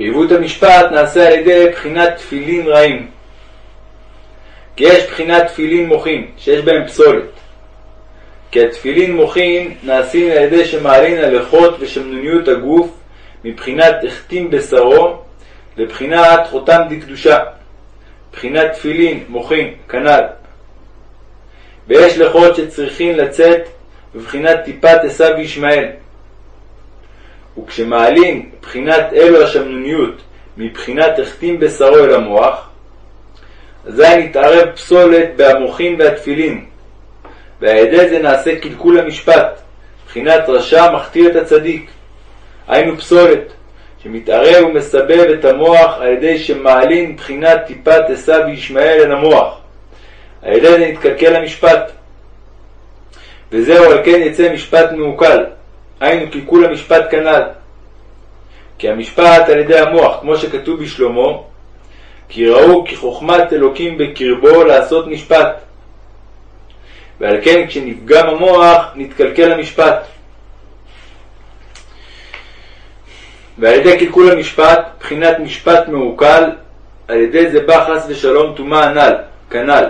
ועיוות המשפט נעשה על ידי בחינת תפילין רעים. כי יש בחינת תפילין מוחין, שיש בהם פסולת. כי התפילין מוחין נעשים על ידי שמעלין הלכות ושמנוניות הגוף מבחינת החתים בשרו לבחינת חותם דקדושה. בחינת תפילין מוחין, כנ"ל. ויש לכות שצריכים לצאת בבחינת טיפת עשיו וישמעאל. וכשמעלים בחינת אלו השמנוניות מבחינת החתים בשרו אל המוח, אזי נתערב פסולת בהמוחין והתפילין, ועל ידי זה נעשה קלקול המשפט, בחינת רשע מכתיר את הצדיק, היינו פסולת, שמתערב ומסבב את המוח על ידי שמעלין בחינת טיפת עשיו וישמעאל אל המוח. על ידי זה נתקלקל המשפט. וזהו על כן יצא משפט מעוקל, היינו קלקול המשפט כנ"ל. כי המשפט על ידי המוח, כמו שכתוב בשלמה, כי ראו כי חוכמת אלוקים בקרבו לעשות משפט. ועל כן כשנפגם המוח נתקלקל המשפט. ועל ידי קלקול המשפט, בחינת משפט מעוקל, על ידי זה בא חס ושלום טומאה הנ"ל, כנ"ל.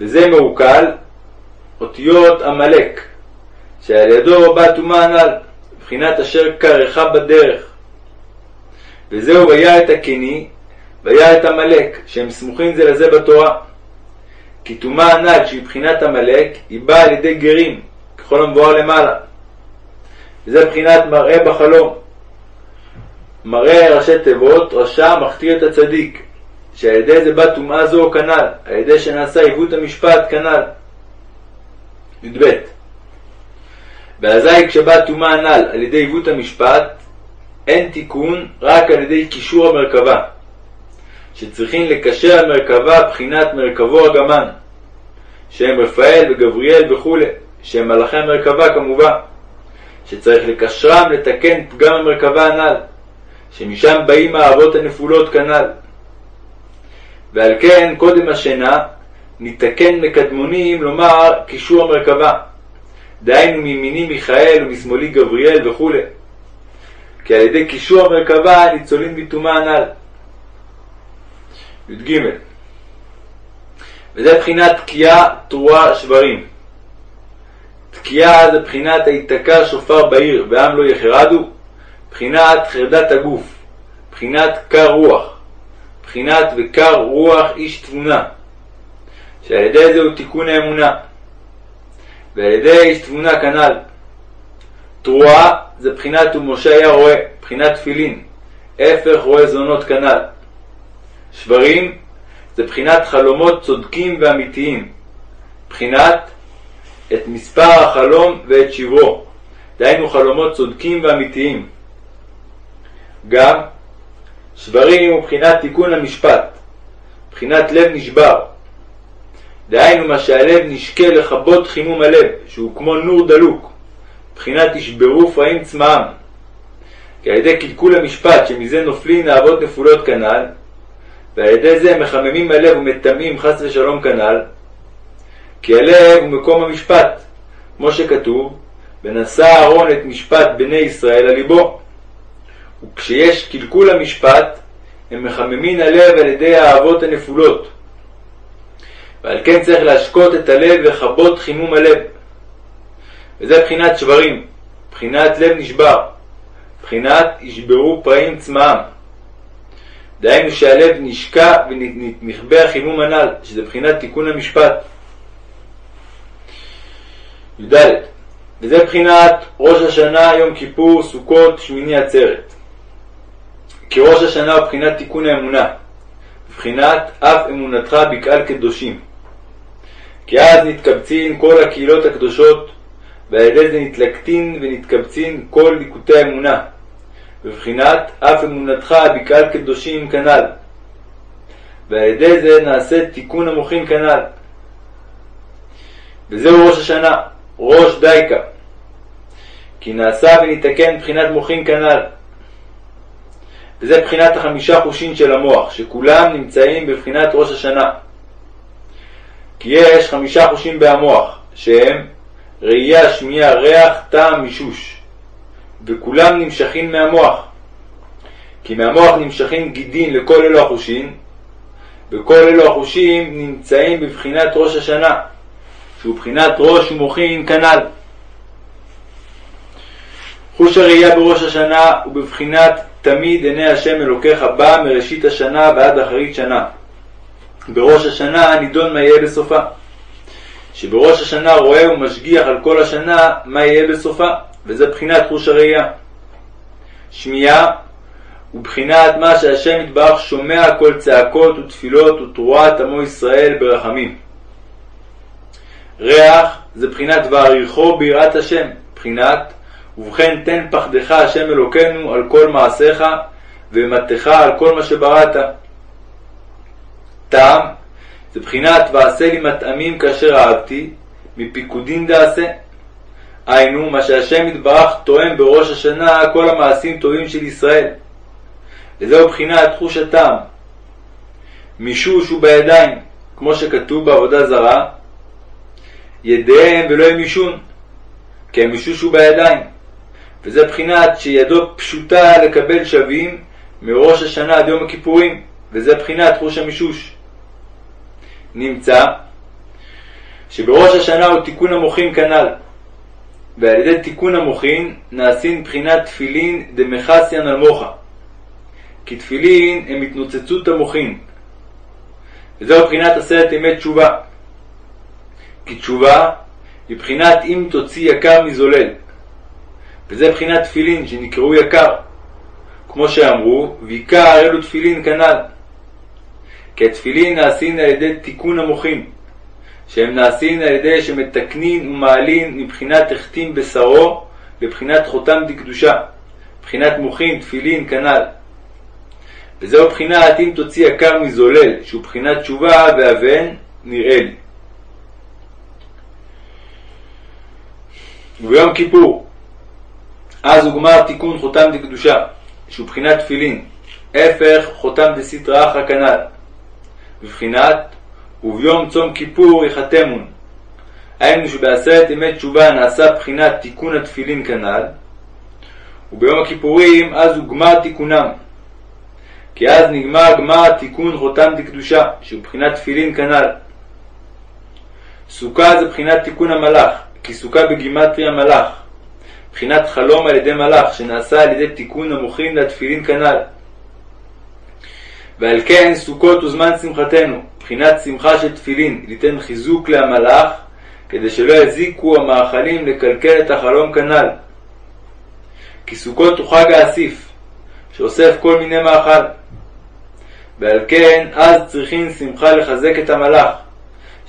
וזה מעוקל, אותיות עמלק, שעל ידו בא טומאה הנ"ל, בחינת אשר קרחה בדרך. וזהו ויה את הקיני, ויה את עמלק, שהם סמוכים זה לזה בתורה. כי טומאה הנ"ל שהיא בחינת עמלק, היא באה על ידי גרים, ככל המבואר למעלה. וזה בחינת מראה בחלום. מראה ראשי תיבות, רשע מכתיר את הצדיק, שעל ידי זה בא טומאה זו כנ"ל, על ידי שנעשה עיוות המשפט כנ"ל. י"ב ואזי כשבא טומאה הנ"ל על ידי עיוות המשפט, אין תיקון רק על ידי קישור המרכבה, שצריכים לקשר המרכבה בחינת מרכבו הגמן, שהם רפאל וגבריאל וכו', שהם מלאכי המרכבה כמובן. שצריך לקשרם לתקן פגם המרכבה הנ"ל, שמשם באים האהבות הנפולות כנ"ל. ועל כן קודם השינה ניתקן מקדמונים לומר קישור המרכבה, דהיינו מימיני מיכאל ומשמאלי גבריאל וכו', כי על ידי קישור המרכבה ניצולים מטומאה הנ"ל. י"ג. וזה בחינת תקיעה, תרועה, שברים. תקיעה זה בחינת היתקע שופר בעיר ועם לא יחרדו, בחינת חרדת הגוף, בחינת קר רוח, בחינת וקר רוח איש תבונה, שעל ידי זה הוא תיקון האמונה, ועל ידי איש תבונה כנ"ל. תרועה זה בחינת ומשה היה רואה, בחינת תפילין, הפך רואה זונות כנ"ל. שברים זה בחינת חלומות צודקים ואמיתיים, בחינת את מספר החלום ואת שברו, דהיינו חלומות צודקים ואמיתיים. גם שברים הוא בחינת תיקון המשפט, בחינת לב נשבר. דהיינו מה שהלב נשקה לכבות חימום הלב, שהוא כמו נור דלוק, בחינת ישברו פרעים צמאם. כי על ידי קלקול המשפט שמזה נופלין אהבות נפולות כנ"ל, ועל ידי זה מחממים הלב ומטמאים חס ושלום כנ"ל, כי הלב הוא מקום המשפט, כמו שכתוב, ונשא אהרון את משפט בני ישראל על ליבו. וכשיש קלקול המשפט, הם מחממין הלב על ידי האהבות הנפולות. ועל כן צריך להשקות את הלב וכבות חימום הלב. וזה בחינת שברים, בחינת לב נשבר, בחינת ישברו פרעים צמאם. דהיינו שהלב נשקע ונכבה החימום הנ"ל, שזה בחינת תיקון המשפט. י"ד וזה בחינת ראש השנה, יום כיפור, סוכות, שמיני עצרת. כי ראש השנה הוא בחינת תיקון האמונה, בחינת אף אמונתך בקהל קדושים. כי אז נתקבצין כל הקהילות הקדושות ועל ידי זה נתלקטין ונתקבצין כל ליקוטי האמונה, בבחינת אף אמונתך בקהל קדושים כנ"ל. ועל ידי זה נעשה תיקון המוחין כנ"ל. וזהו ראש השנה, ראש דייקה. כי נעשה ונתקן בחינת מוחין כנ"ל. וזה בחינת החמישה חושים של המוח, שכולם נמצאים בבחינת ראש השנה. כי יש חמישה חושים בהמוח, שהם ראייה, שמיעה, ריח, טעם, מישוש, וכולם נמשכים מהמוח. כי מהמוח נמשכים גידין לכל אלו החושים, וכל אלו החושים נמצאים בבחינת ראש השנה, שהוא בחינת ראש ומוחין כנ"ל. חוש הראייה בראש השנה הוא בבחינת תמיד עיני השם אלוקיך בא מראשית השנה ועד אחרית שנה. בראש השנה נידון מה יהיה בסופה. שבראש השנה רואה ומשגיח על כל השנה מה יהיה בסופה, וזה בחינת חוש הראייה. שמיעה הוא בחינת מה שהשם יתברך שומע כל צעקות ותפילות ותרועת עמו ישראל ברחמים. ריח זה בחינת ועריכו ביראת השם, בחינת ובכן תן פחדך השם אלוקינו על כל מעשיך ומתך על כל מה שבראת. טעם זה בחינת ועשה לי מטעמים כאשר אהבתי, מפיקודין דעשה. היינו, מה שהשם יתברך תואם בראש השנה כל המעשים טובים של ישראל. וזהו בחינת חוש הטעם. מישוש הוא בידיים, כמו שכתוב בעבודה זרה, ידיהם ולא הם מישון, כי המישוש הוא בידיים. וזה בחינת שידו פשוטה לקבל שווים מראש השנה עד יום הכיפורים, וזה בחינת חוש המישוש. נמצא שבראש השנה הוא תיקון המוחין כנ"ל, ועל ידי תיקון המוחין נעשין בחינת תפילין דמחסיין על מוחה. כי תפילין הם התנוצצות המוחין. וזהו בחינת עשרת ימי תשובה. כי תשובה היא בחינת אם תוציא יקר מזולל. וזה בחינת תפילין שנקראו יקר. כמו שאמרו, ויקר אלו תפילין כנ"ל. כי התפילין נעשין על ידי תיקון המוחין, שהם נעשין על ידי שמתקנין ומעלין מבחינת החתים בשרו לבחינת חותם דקדושה, בחינת מוחין, תפילין, כנ"ל. וזהו בחינת אם תוציא יקר מזולל, שהוא בחינת תשובה ואבן, נראה לי. וביום כיפור, אז הוגמר תיקון חותם דקדושה, שהוא בחינת תפילין, הפך חותם דסטרא אחא כנ"ל. בבחינת וביום צום כיפור יחתמון. היינו שבעשרת ימי תשובה נעשה בחינת תיקון התפילין כנ"ל, וביום הכיפורים אז הוא גמר תיקונם. כי אז נגמר גמר תיקון חותם דקדושה, שהוא בחינת תפילין כנ"ל. סוכה זה בחינת תיקון המלאך, כי סוכה בגימטריה מלאך. בחינת חלום על ידי מלאך, שנעשה על ידי תיקון המוחין לתפילין כנ"ל. ועל כן סוכות הוא זמן שמחתנו, בחינת שמחה של תפילין, ליתן חיזוק להמלאך, כדי שלא יזיקו המאכלים לקלקל את החלום כנ"ל. כי סוכות הוא חג האסיף, שאוסף כל מיני מאכל. ועל כן אז צריכים שמחה לחזק את המלאך,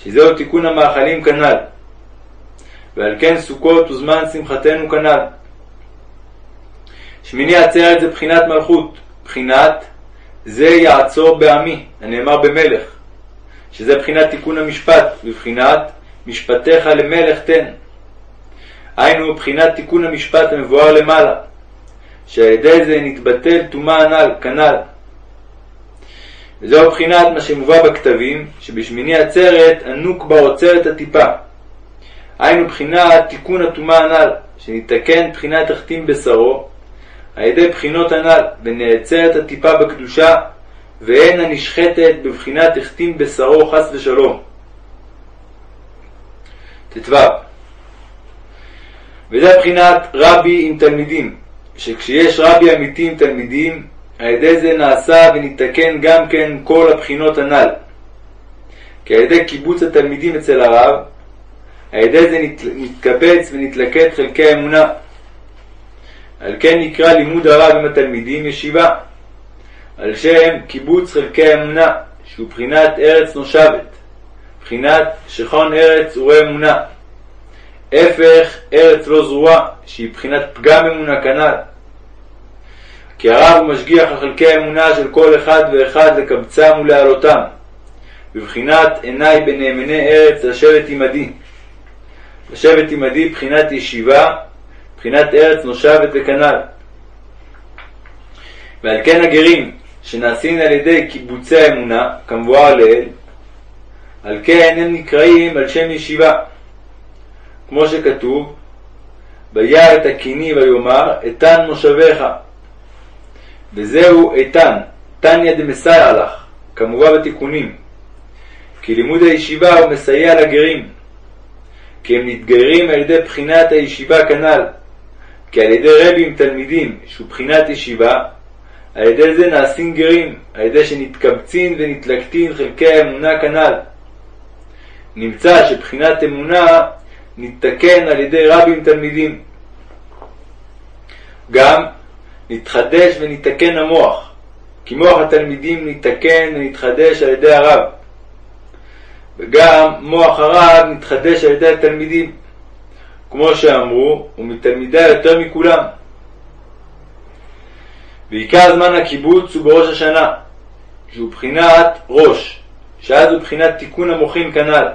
שזהו תיקון המאכלים כנ"ל. ועל כן סוכות הוא זמן שמחתנו כנ"ל. שמיני עצרת זה בחינת מלכות, בחינת זה יעצור בעמי, הנאמר במלך, שזה בחינת תיקון המשפט, בבחינת משפטיך למלך תן. היינו בחינת תיקון המשפט המבואר למעלה, שעל ידי זה נתבטל טומאה הנ"ל, כנ"ל. וזהו בחינת מה שמובא בכתבים, שבשמיני עצרת הנוקבה עוצרת הטיפה. היינו בחינת תיקון הטומאה הנ"ל, שניתקן בחינת תחתים בשרו, על ידי בחינות הנ"ל, ונעצרת הטיפה בקדושה, ואין הנשחטת בבחינת החתים בשרו חס ושלום. ט"ו וזה בחינת רבי עם תלמידים, שכשיש רבי אמיתי עם תלמידים, על ידי זה נעשה וניתקן גם כן כל הבחינות הנ"ל. כי על ידי קיבוץ התלמידים אצל הרב, על ידי זה נתקבץ ונתלקט חלקי האמונה. על כן נקרא לימוד הרב עם התלמידים ישיבה, על שם קיבוץ חלקי האמונה, שהוא בחינת ארץ נושבת, בחינת שכון ארץ וראה אמונה. הפך ארץ לא זרועה, שהיא בחינת פגם אמונה כנ"ל. כי הרב הוא משגיח על חלקי האמונה של כל אחד ואחד לקבצם ולהעלותם, בבחינת עיניי בנאמני ארץ לשבת עמדי. לשבת עמדי בחינת ישיבה, בחינת ארץ נושבת וכנ"ל. ועל כן הגרים, שנעשים על ידי קיבוצי האמונה, כמבואר לעיל, על כן הם נקראים על שם ישיבה. כמו שכתוב, וירא את הקיני ויאמר, איתן מושביך. וזהו איתן, תניא דמסייע לך, כמובן בתיקונים. כי לימוד הישיבה הוא מסייע לגרים, כי הם מתגיירים על ידי בחינת הישיבה כנ"ל, כי על ידי רבי עם תלמידים, שהוא בחינת ישיבה, על ידי זה נעשים גרים, על ידי שנתקבצין ונתלקטין חלקי האמונה כנ"ל. נמצא שבחינת אמונה נתקן על ידי רבי עם תלמידים. גם נתחדש ונתקן המוח, כי מוח התלמידים נתקן ונתחדש על ידי הרב. וגם מוח הרב נתחדש על ידי התלמידים, כמו שאמרו, ומתלמידי יותר מכולם. ועיקר זמן הקיבוץ הוא בראש השנה, שהוא בחינת ראש, שאז הוא בחינת תיקון המוחין כנ"ל.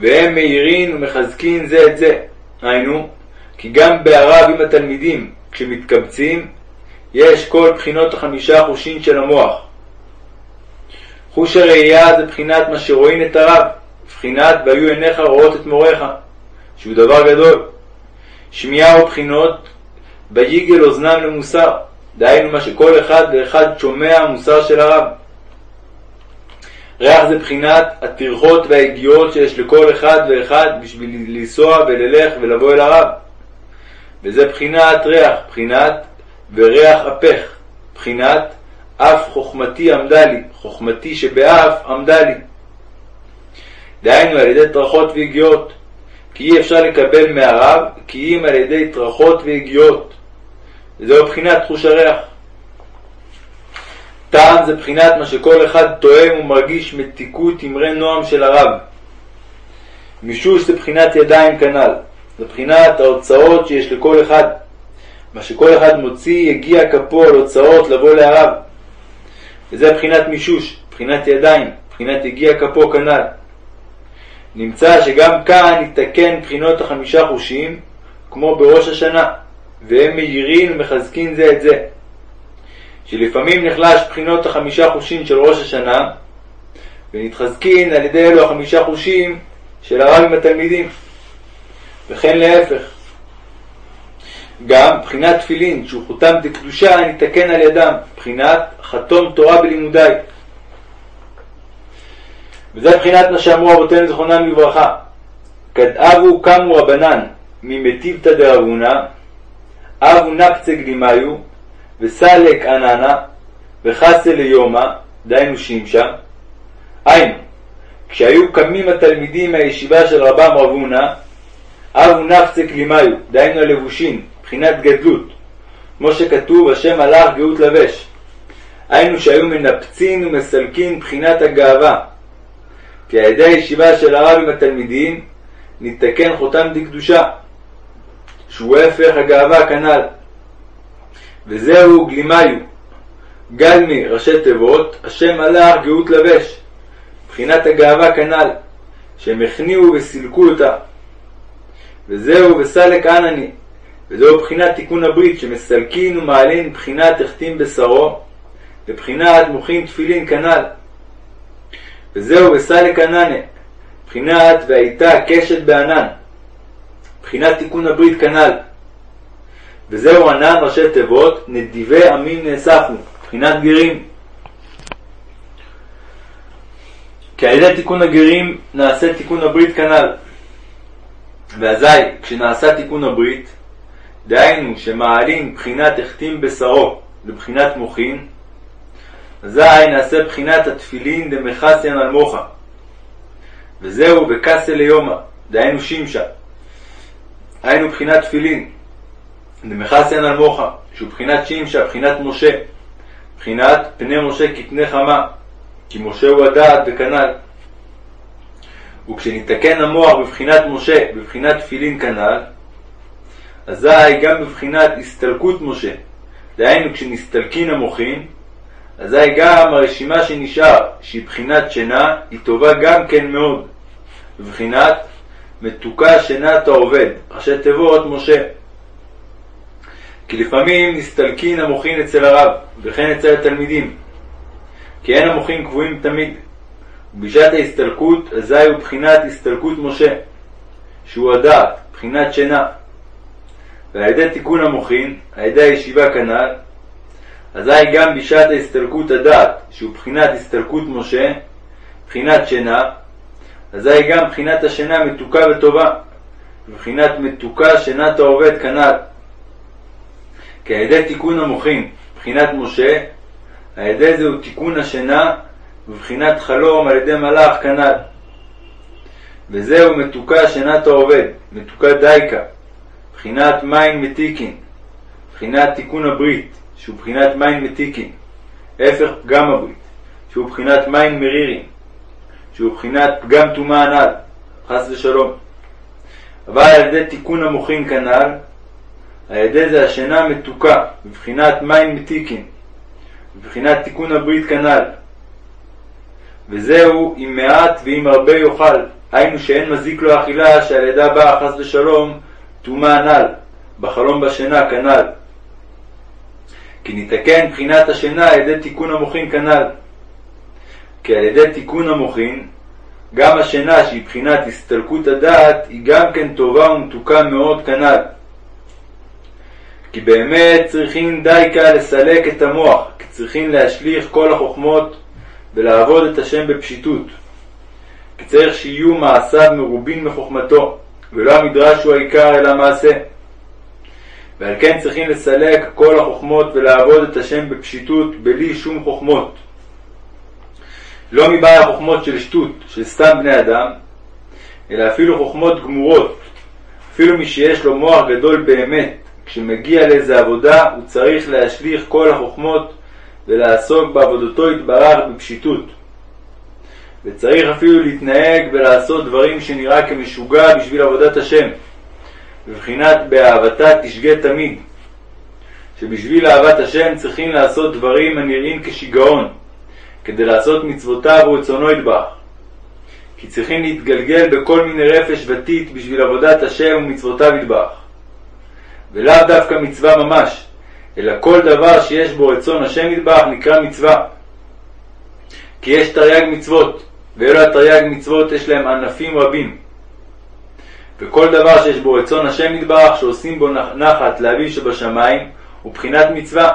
והם מאירין ומחזקין זה את זה. היינו, כי גם בהרב עם התלמידים, כשמתקבצים, יש כל בחינות החמישה חושין של המוח. חוש הראייה זה בחינת מה שרואים את הרב, בחינת והיו עיניך רואות את מוריך, שהוא דבר גדול. שמיעה ובחינות ביגל אוזנם למוסר, דהיינו מה שכל אחד ואחד שומע מוסר של הרב. ריח זה בחינת הטרחות וההגיעות שיש לכל אחד ואחד בשביל לנסוע וללך ולבוא אל הרב. וזה בחינת ריח, בחינת וריח הפך, בחינת אף חוכמתי עמדה לי, חוכמתי שבאף עמדה לי. דהיינו על ידי טרחות והגיעות, כי אי אפשר לקבל מהרב כי אם על ידי טרחות והגיעות. וזהו בחינת חוש הריח. טעם זה בחינת מה שכל אחד תואם ומרגיש מתיקות אמרי נועם של הרב. מישוש זה בחינת ידיים כנ"ל, זה בחינת ההוצאות שיש לכל אחד. מה שכל אחד מוציא יגיע כפו על הוצאות לבוא להרב. וזה בחינת מישוש, בחינת ידיים, בחינת יגיע כפו כנ"ל. נמצא שגם כאן יתקן בחינות החמישה חושים, כמו בראש השנה, והם מאירים ומחזקים זה את זה. שלפעמים נחלש בחינות החמישה חושים של ראש השנה, ונתחזקין על ידי אלו החמישה חושים של הרב עם התלמידים, וכן להפך. גם בחינת תפילין, שהוא חותם דקדושה, נתקן על ידם, בחינת חתום תורה בלימודי. וזה בחינת מה שאמרו אבותינו זכרונם לברכה. כדאבו קמו רבנן ממטיבתא דרבונה, אבו נקצה גלימיו, וסלק עננה, וחסה ליומא, דהיינו שמשה. היינו, כשהיו קמים התלמידים מהישיבה של רבם רב הונא, אבו נפצה קלימיו, דהיינו הלבושים, מבחינת גדלות, כמו שכתוב, השם הלך גאות לבש. היינו שהיו מנפצין ומסלקין בחינת הגאווה. כי על ידי הישיבה של הרב עם התלמידים, נתקן חותם דקדושה, שהוא הפך הגאווה כנ"ל. וזהו גלימיו, גלמי ראשי תיבות, השם הלך גאות לבש, מבחינת הגאווה כנ"ל, שהם הכניעו וסילקו אותה. וזהו וסלק ענני, וזהו בחינת תיקון הברית, שמסלקין ומעלין בחינת החתים בשרו, ובחינת מוחין תפילין כנ"ל. וזהו וסלק עננה, בחינת והייתה קשת בענן, בחינת תיקון הברית כנ"ל. וזהו ענן ראשי תיבות, נדיבי עמים נאספנו, בחינת גרים. כי על ידי תיקון הגרים נעשה תיקון הברית כנ"ל. ואזי כשנעשה תיקון הברית, דהיינו שמעלים בחינת החתים בשרו לבחינת מוחין, אזי נעשה בחינת התפילין דמחסיין על מוחה. וזהו בקסה ליומא, דהיינו שמשה. היינו בחינת תפילין, דמחסיין על מוחה, שהוא בחינת שמשה, בחינת משה. בחינת פני משה כפני חמה, כי משה הוא הדעת וכנ"ל. וכשניתקן המוח בבחינת משה, בבחינת תפילין כנ"ל, אזי גם בבחינת הסתלקות משה, דהיינו כשנסתלקין המוחין, אזי גם הרשימה שנשאר, שהיא בחינת שינה, היא טובה גם כן מאוד, בבחינת מתוקה שינת העובד, ראשי תיבות משה. כי לפעמים נסתלקין המוחין אצל הרב, וכן אצל התלמידים, כי אין המוחין קבועים תמיד. ובשעת ההסתלקות, אזי הוא בחינת הסתלקות משה, שהוא הדעת, בחינת שינה. ועל ידי תיקון המוחין, על ידי הישיבה כנ"ל, אזי גם בשעת ההסתלקות הדעת, שהוא בחינת הסתלקות משה, בחינת שינה, אזי גם בחינת השינה מתוקה וטובה, ובחינת מתוקה שינת העובד כנ"ל. כי על ידי תיקון המוחין, בחינת משה, על ידי תיקון השינה, ובחינת חלום על ידי מלאך כנ"ל. וזהו מתוקה שינת העובד, מתוקה דייקה, בחינת מים מתיקין, בחינת תיקון הברית, שהוא בחינת מים מתיקין, הפך פגם הברית, שהוא בחינת מים מרירים, שהוא בחינת פגם טומאה הנ"ל, חס ושלום. אבל על ידי תיקון המוחין כנ"ל, על ידי זה השינה מתוקה, בבחינת מים מתיקין, בבחינת תיקון הברית כנ"ל. וזהו אם מעט ואם הרבה יאכל, היינו שאין מזיק לו אכילה שעל ידה באה חס ושלום טומאה הנ"ל, בחלום בשינה כנ"ל. כי ניתקן בחינת השינה על ידי תיקון המוחין כנ"ל. כי על ידי תיקון המוחין, גם השינה שהיא בחינת הסתלקות הדעת, היא גם כן טובה ומתוקה מאוד כנ"ל. כי באמת צריכים דייקה לסלק את המוח, כי צריכים להשליך כל החוכמות ולעבוד את השם בפשיטות. כי צריך שיהיו מעשיו מרובין מחוכמתו, ולא המדרש הוא העיקר אלא המעשה. ועל כן צריכים לסלק כל החוכמות ולעבוד את השם בפשיטות, בלי שום חוכמות. לא מבעי החוכמות של שטות, של סתם בני אדם, אלא אפילו חוכמות גמורות. אפילו מי שיש לו מוח גדול באמת, כשמגיע לאיזה עבודה, הוא צריך להשליך כל החוכמות ולעסוק בעבודתו יתברך בפשיטות. וצריך אפילו להתנהג ולעשות דברים שנראה כמשוגע בשביל עבודת השם. בבחינת באהבתה תשגה תמיד, שבשביל אהבת השם צריכים לעשות דברים הנראים כשיגעון, כדי לעשות מצוותיו ורצונו ידבח. כי צריכים להתגלגל בכל מיני רפש ותית בשביל עבודת השם ומצוותיו ידבח. ולאו דווקא מצווה ממש, אלא כל דבר שיש בו רצון השם ידבח נקרא מצווה. כי יש תרי"ג מצוות, ואלו התרי"ג מצוות יש להם ענפים רבים. וכל דבר שיש בו רצון השם יתברך, שעושים בו נחת לאביו שבשמיים, הוא בחינת מצווה.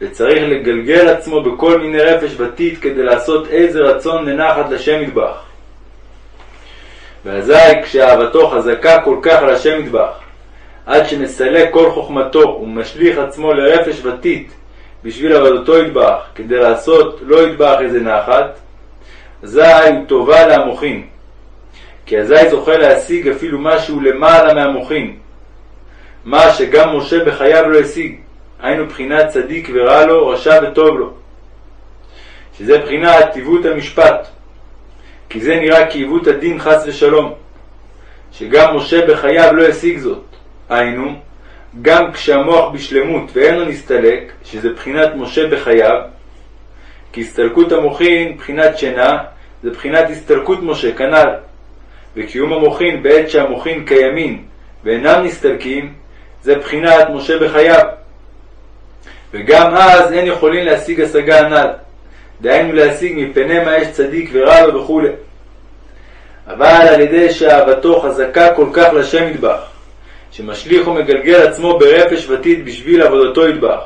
וצריך לגלגל עצמו בכל מיני רפש ותית כדי לעשות איזה רצון לנחת לשם יתברך. ואזי כשאהבתו חזקה כל כך על השם יתברך, עד שמסלק כל חוכמתו ומשליך עצמו לרפש ותית בשביל עבודתו יתברך, כדי לעשות לא יתברך איזה נחת, אזי הוא טובה להמוחים. כי אזי זוכה להשיג אפילו משהו למעלה מהמוחין, מה שגם משה בחייו לא השיג, היינו בחינת צדיק ורע לו, רשע וטוב לו. שזה בחינת עיוות המשפט, כי זה נראה כעיוות הדין חס ושלום, שגם משה בחייו לא השיג זאת, היינו, גם כשהמוח בשלמות ואינו נסתלק, שזה בחינת משה בחייו, כי הסתלקות המוחין, בחינת שינה, זה בחינת הסתלקות משה, כנ"ל. וקיום המוחין בעת שהמוחין קיימים ואינם נסתלקים, זה בחינת משה בחייו. וגם אז אין יכולים להשיג השגה הנ"ל, דהיינו להשיג מפני מה יש צדיק ורע וכו'. אבל על ידי שאהבתו חזקה כל כך לשם ידבח, שמשליך ומגלגל עצמו ברפש ותית בשביל עבודתו ידבח,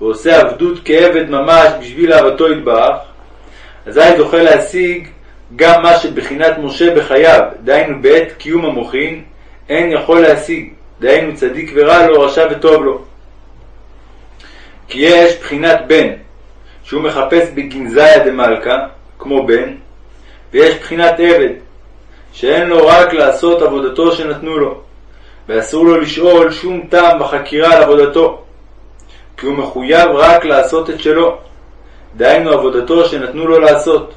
ועושה עבדות כעבד ממש בשביל אהבתו ידבח, אזי זוכה להשיג גם מה שבחינת משה בחייו, דהיינו בעת קיום המוחין, אין יכול להשיג, דהיינו צדיק ורע לו, רשע וטוב לו. כי יש בחינת בן, שהוא מחפש בגנזיה דמלכה, כמו בן, ויש בחינת עבד, שאין לו רק לעשות עבודתו שנתנו לו, ואסור לו לשאול שום טעם בחקירה על עבודתו, כי הוא מחויב רק לעשות את שלו, דהיינו עבודתו שנתנו לו לעשות.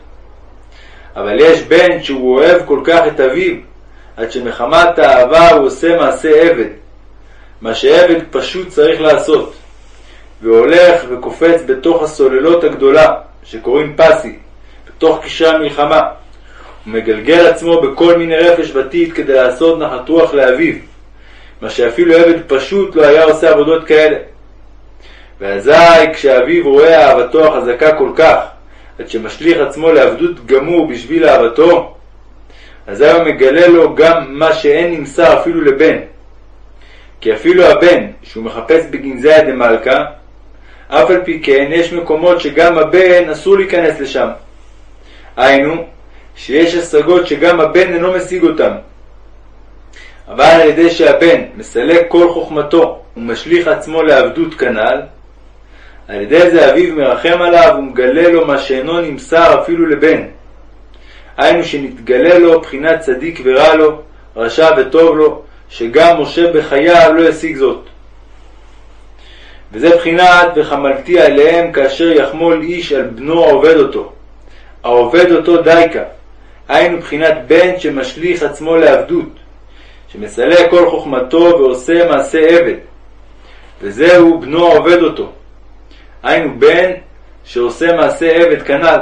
אבל יש בן שהוא אוהב כל כך את אביו, עד שמחמת האהבה הוא עושה מעשה עבד, מה שעבד פשוט צריך לעשות, והולך וקופץ בתוך הסוללות הגדולה, שקוראים פסי, בתוך קשרי המלחמה, ומגלגל עצמו בכל מיני רפש ותית כדי לעשות נחת רוח לאביו, מה שאפילו עבד פשוט לא היה עושה עבודות כאלה. ואזי כשאביו רואה אהבתו החזקה כל כך, עד שמשליך עצמו לעבדות גמור בשביל אהבתו, אזי הוא מגלה לו גם מה שאין נמסר אפילו לבן. כי אפילו הבן, שהוא מחפש בגנזי דמלכה, אף על פי כן יש מקומות שגם הבן אסור להיכנס לשם. היינו, שיש השגות שגם הבן אינו משיג אותם. אבל על ידי שהבן מסלק כל חוכמתו ומשליך עצמו לעבדות כנ"ל, על ידי זה אביו מרחם עליו ומגלה לו מה שאינו נמסר אפילו לבן. היינו שנתגלה לו בחינת צדיק ורע לו, רשע וטוב לו, שגם משה בחייו לא ישיג זאת. וזה בחינת וחמלתי עליהם כאשר יחמול איש על בנו העובד אותו. העובד אותו דייקה, היינו בחינת בן שמשליך עצמו לעבדות, שמסלק כל חוכמתו ועושה מעשה עבד, וזהו בנו העובד אותו. היינו בן שעושה מעשה עבד כנ"ל.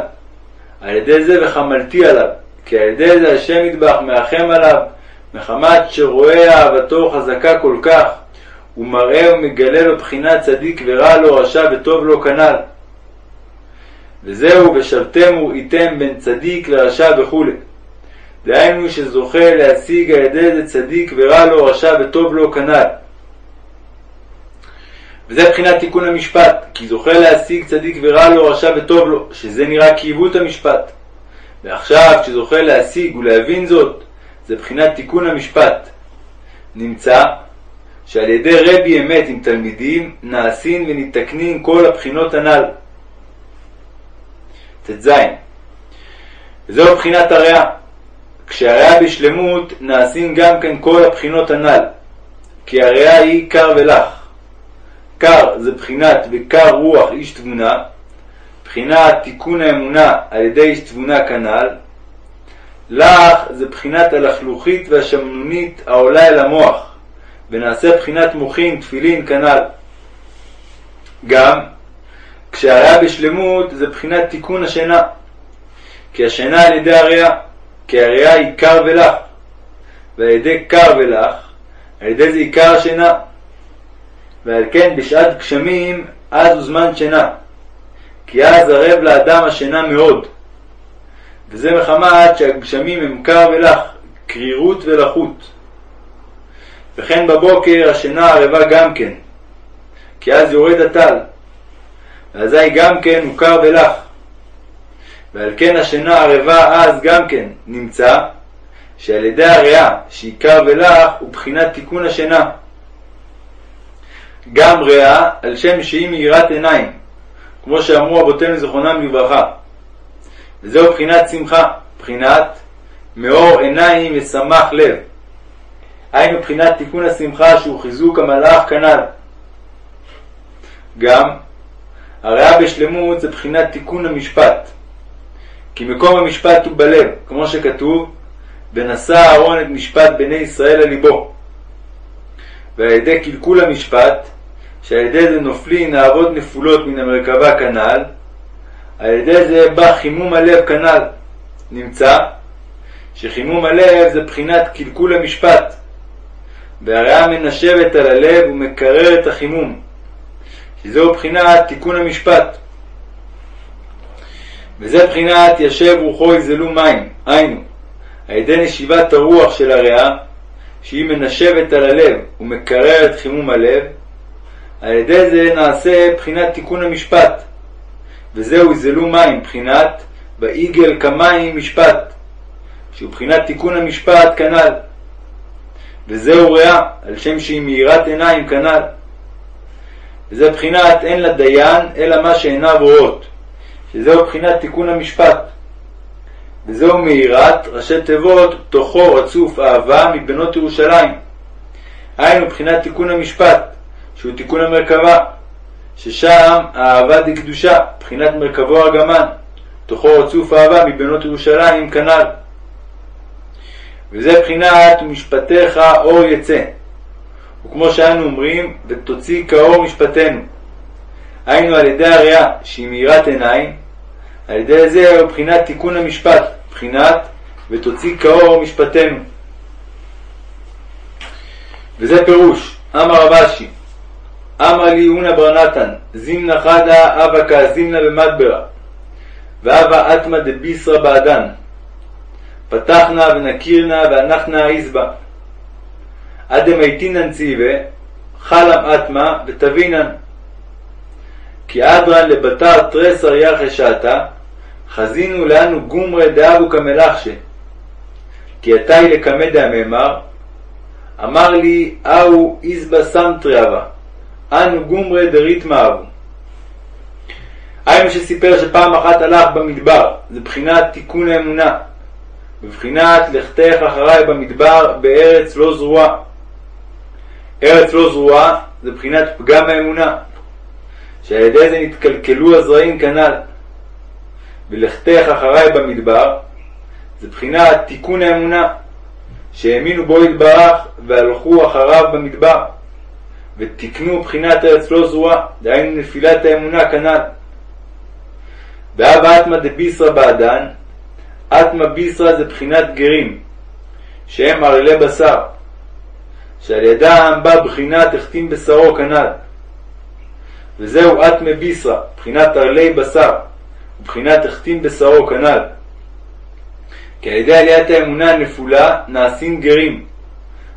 על ידי זה וחמלתי עליו, כי על ידי זה השם ידבח מרחם עליו, מחמת שרואה אהבתו חזקה כל כך, ומראה ומגלה לו בחינת צדיק ורע לו, רשע וטוב לו כנ"ל. וזהו ושבתם וראיתם בין צדיק לרשע וכו'. דהיינו שזוכה להשיג על ידי זה צדיק ורע לו, רשע וטוב לו כנ"ל. וזה מבחינת תיקון המשפט, כי זוכה להשיג צדיק ורע לו, רשע וטוב לו, שזה נראה כעיוות המשפט. ועכשיו, כשזוכה להשיג ולהבין זאת, זה מבחינת תיקון המשפט. נמצא שעל ידי רבי אמת עם תלמידים נעשין וניתקנין כל הבחינות הנ"ל. ט"ז וזהו מבחינת הריאה. כשהריאה בשלמות נעשין גם כן כל הבחינות הנ"ל, כי הריאה היא קר ולח. קר זה בחינת וקר רוח איש תבונה, בחינת תיקון האמונה על ידי איש תבונה כנ"ל, לך זה בחינת הלכלוכית והשמנונית העולה אל המוח, ונעשה בחינת מוחין, תפילין כנ"ל. גם כשהריאה בשלמות זה בחינת תיקון השינה, כי השינה על ידי הריאה, כי הריאה היא קר ולח, ועל ידי קר ולח, על ידי זה עיקר השינה. ועל כן בשעת גשמים אז הוא זמן שינה, כי אז ערב לאדם השינה מאוד. וזה מחמת שהגשמים הם קר ולח, קרירות ולחות. וכן בבוקר השינה ערבה גם כן, כי אז יורד הטל, ואזי גם כן הוא קר ולח. ועל כן השינה ערבה אז גם כן נמצא שעל ידי הריאה שהיא קר ולח הוא בחינת תיקון השינה. גם ריאה על שם שהיא מאירת עיניים, כמו שאמרו אבותינו זיכרונם לברכה. וזהו בחינת שמחה, בחינת מאור עיניים ושמח לב. היינו בחינת תיקון השמחה שהוא חיזוק המלאך כנ"ל. גם הריאה בשלמות זה בחינת תיקון המשפט. כי מקום המשפט הוא בלב, כמו שכתוב, ונשא אהרון את משפט בני ישראל על ליבו. ועל ידי קלקול המשפט, שעל ידי זה נופלין אהבות נפולות מן המרכבה כנ"ל, על ידי זה בא חימום הלב כנ"ל. נמצא שחימום הלב זה בחינת קלקול המשפט, והריאה מנשבת על הלב ומקרר את החימום, שזהו בחינת תיקון המשפט. וזה בחינת ישב רוחו יזלו מים, היינו, על ידי נשיבת הרוח של הריאה, שהיא מנשבת על הלב ומקררת חימום הלב, על ידי זה נעשה בחינת תיקון המשפט, וזהו יזלו מים, בחינת בעיגל כמים משפט, שהוא בחינת תיקון המשפט כנ"ל. וזהו ריאה, על שם שהיא מאירת עיניים כנ"ל. וזה בחינת אין לדיין אלא מה שעיניו רואות, שזהו בחינת תיקון המשפט. וזהו מאירת ראשי תיבות תוכו רצוף אהבה מבנות ירושלים. היינו בחינת תיקון המשפט, שהוא תיקון המרכבה, ששם האהבה דקדושה, בחינת מרכבו הגמן, תוכו רצוף אהבה מבנות ירושלים כנ"ל. וזה בחינת משפטיך אור יצא. וכמו שאנו אומרים, ותוציא כאור משפטנו. היינו על ידי הראייה שהיא מאירת עיניים, על ידי זה הוא בחינת תיקון המשפט, בחינת ותוציא כאור משפטנו. וזה פירוש, אמר רבשי, אמר לי אונה בר נתן, זימנה חדה אבא כאזימנה במדברה, ואבא אטמא דביסרא בעדן. פתחנה ונקירנה ואנחנה איזבה. אדמייטינן ציווה, חלם אטמא ותבינן. כי אדרן לבתר תרס אריה חשתה, חזינו לאנו גומרי דאבו כמלאכשה. כי עתי לקמא דאמר, אמר לי, אהו איזבא סמטרי אבא, אנו גומרי דריתמא אבו. היינו שסיפר שפעם אחת הלך במדבר, זה בחינת תיקון האמונה, בבחינת לכתך אחריי במדבר בארץ לא זרועה. ארץ לא זרועה זה בחינת פגם האמונה, שעל ידי זה נתקלקלו הזרעים כנ"ל. ולכתך אחריי במדבר זה בחינת תיקון האמונה, שהאמינו בו יתברך והלכו אחריו במדבר, ותיקנו בחינת ארץ לא זרועה, דהיינו נפילת האמונה כנ"ל. ואב אטמא דביסרא בעדן, אטמא ביסרא זה בחינת גרים, שהם ערלי בשר, שעל ידם בא בחינת החתים בשרו כנ"ל. וזהו אטמא ביסרא, בחינת ערלי בשר, ובחינת החתים בשרו כנ"ל. כי על ידי עליית האמונה הנפולה נעשים גרים,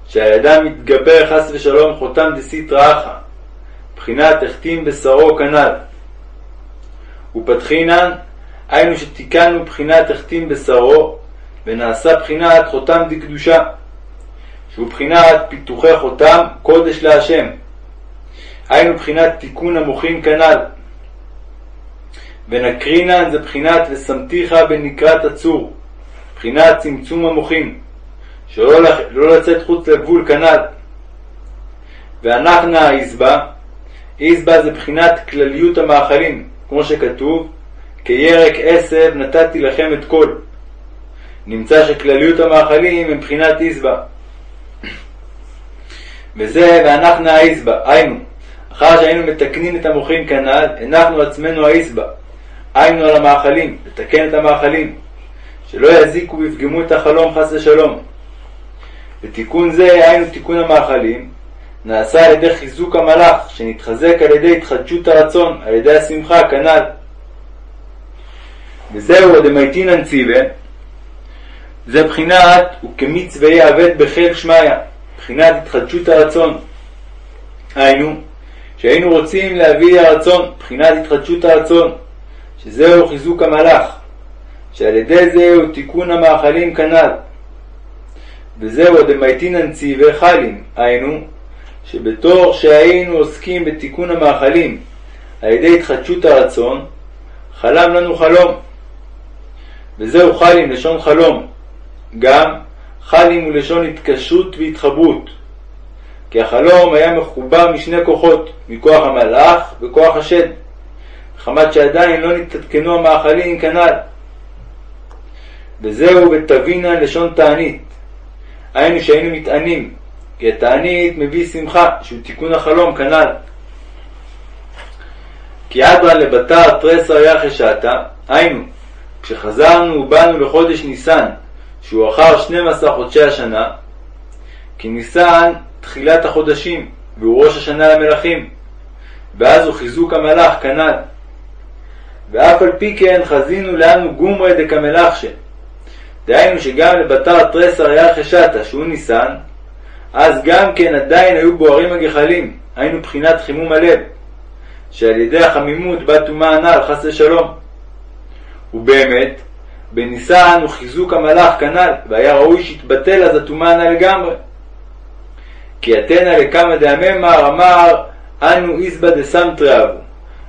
שעל ידם מתגבר חס ושלום חותם דסיטרא אחא, בחינת החתים בשרו כנ"ל. ופתחינן, היינו שתיקנו בחינת החתים בשרו, ונעשה בחינת חותם דקדושה, שהוא בחינת פיתוחי חותם קודש להשם. היינו בחינת תיקון המוחין כנ"ל. ונקרינן זה בחינת ושמתיך בנקרת הצור, בחינת צמצום המוחין, שלא לא לצאת חוץ לגבול כנ"ל. ואנחנה איזבה, איזבה זה בחינת כלליות המאכלים, כמו שכתוב, כירק עשב נתתי לכם את כל. נמצא שכלליות המאכלים הם בחינת איזבה. וזה ואנחנו האיזבה, היינו, אחר שהיינו מתקנים את המוחים כנ"ל, הנחנו עצמנו האיזבה, היינו על המאכלים, לתקן את המאכלים, שלא יזיקו ויפגמו את החלום חס ושלום. ותיקון זה, היינו תיקון המאכלים, נעשה על ידי חיזוק המלאך, שנתחזק על ידי התחדשות הרצון, על ידי השמחה כנ"ל. וזהו דמייטינן ציווה, זה בחינת וכמצווה יעבד בחיל שמיא, בחינת התחדשות הרצון. היינו, שהיינו רוצים להביא הרצון, בחינת התחדשות הרצון, שזהו חיזוק המלאך, שעל ידי זה הוא תיקון המאכלים כנ"ל. וזהו דמייטינן ציווה חלים, היינו, שבתור שהיינו עוסקים בתיקון המאכלים על ידי התחדשות הרצון, חלם לנו חלום. וזהו חלים לשון חלום. גם חלים הוא לשון התקשרות והתחברות. כי החלום היה מחובר משני כוחות, מכוח המלאך וכוח השד, מחמת שעדיין לא נתעדכנו המאכלים כנ"ל. וזהו ותבינה לשון תענית, היינו שהיינו מתענים, כי התענית מביא שמחה, שהוא תיקון החלום כנ"ל. כי אדרא לבתר תרס אריה חשתה, היינו, כשחזרנו ובאנו לחודש ניסן, שהוא אחר 12 חודשי השנה, כי ניסן תחילת החודשים, והוא ראש השנה למלכים, ואז הוא חיזוק המלאך כנ"ל. ואף על פי כן חזינו לאנו גומרי דקמלאכשה. דהיינו שגם לבתר תרס אריה חשתה, שהוא ניסן, אז גם כן עדיין היו בוערים הגחלים, היינו בחינת חימום הלב, שעל ידי החמימות בא טומאה הנ"ל, חס ושלום. ובאמת, בניסן הוא חיזוק המלאך כנ"ל, והיה ראוי שיתבטל אז הטומאה הנ"ל לגמרי. כי אתנה לקמא דאמר אמר אנו איזבא דסמטרי אבו.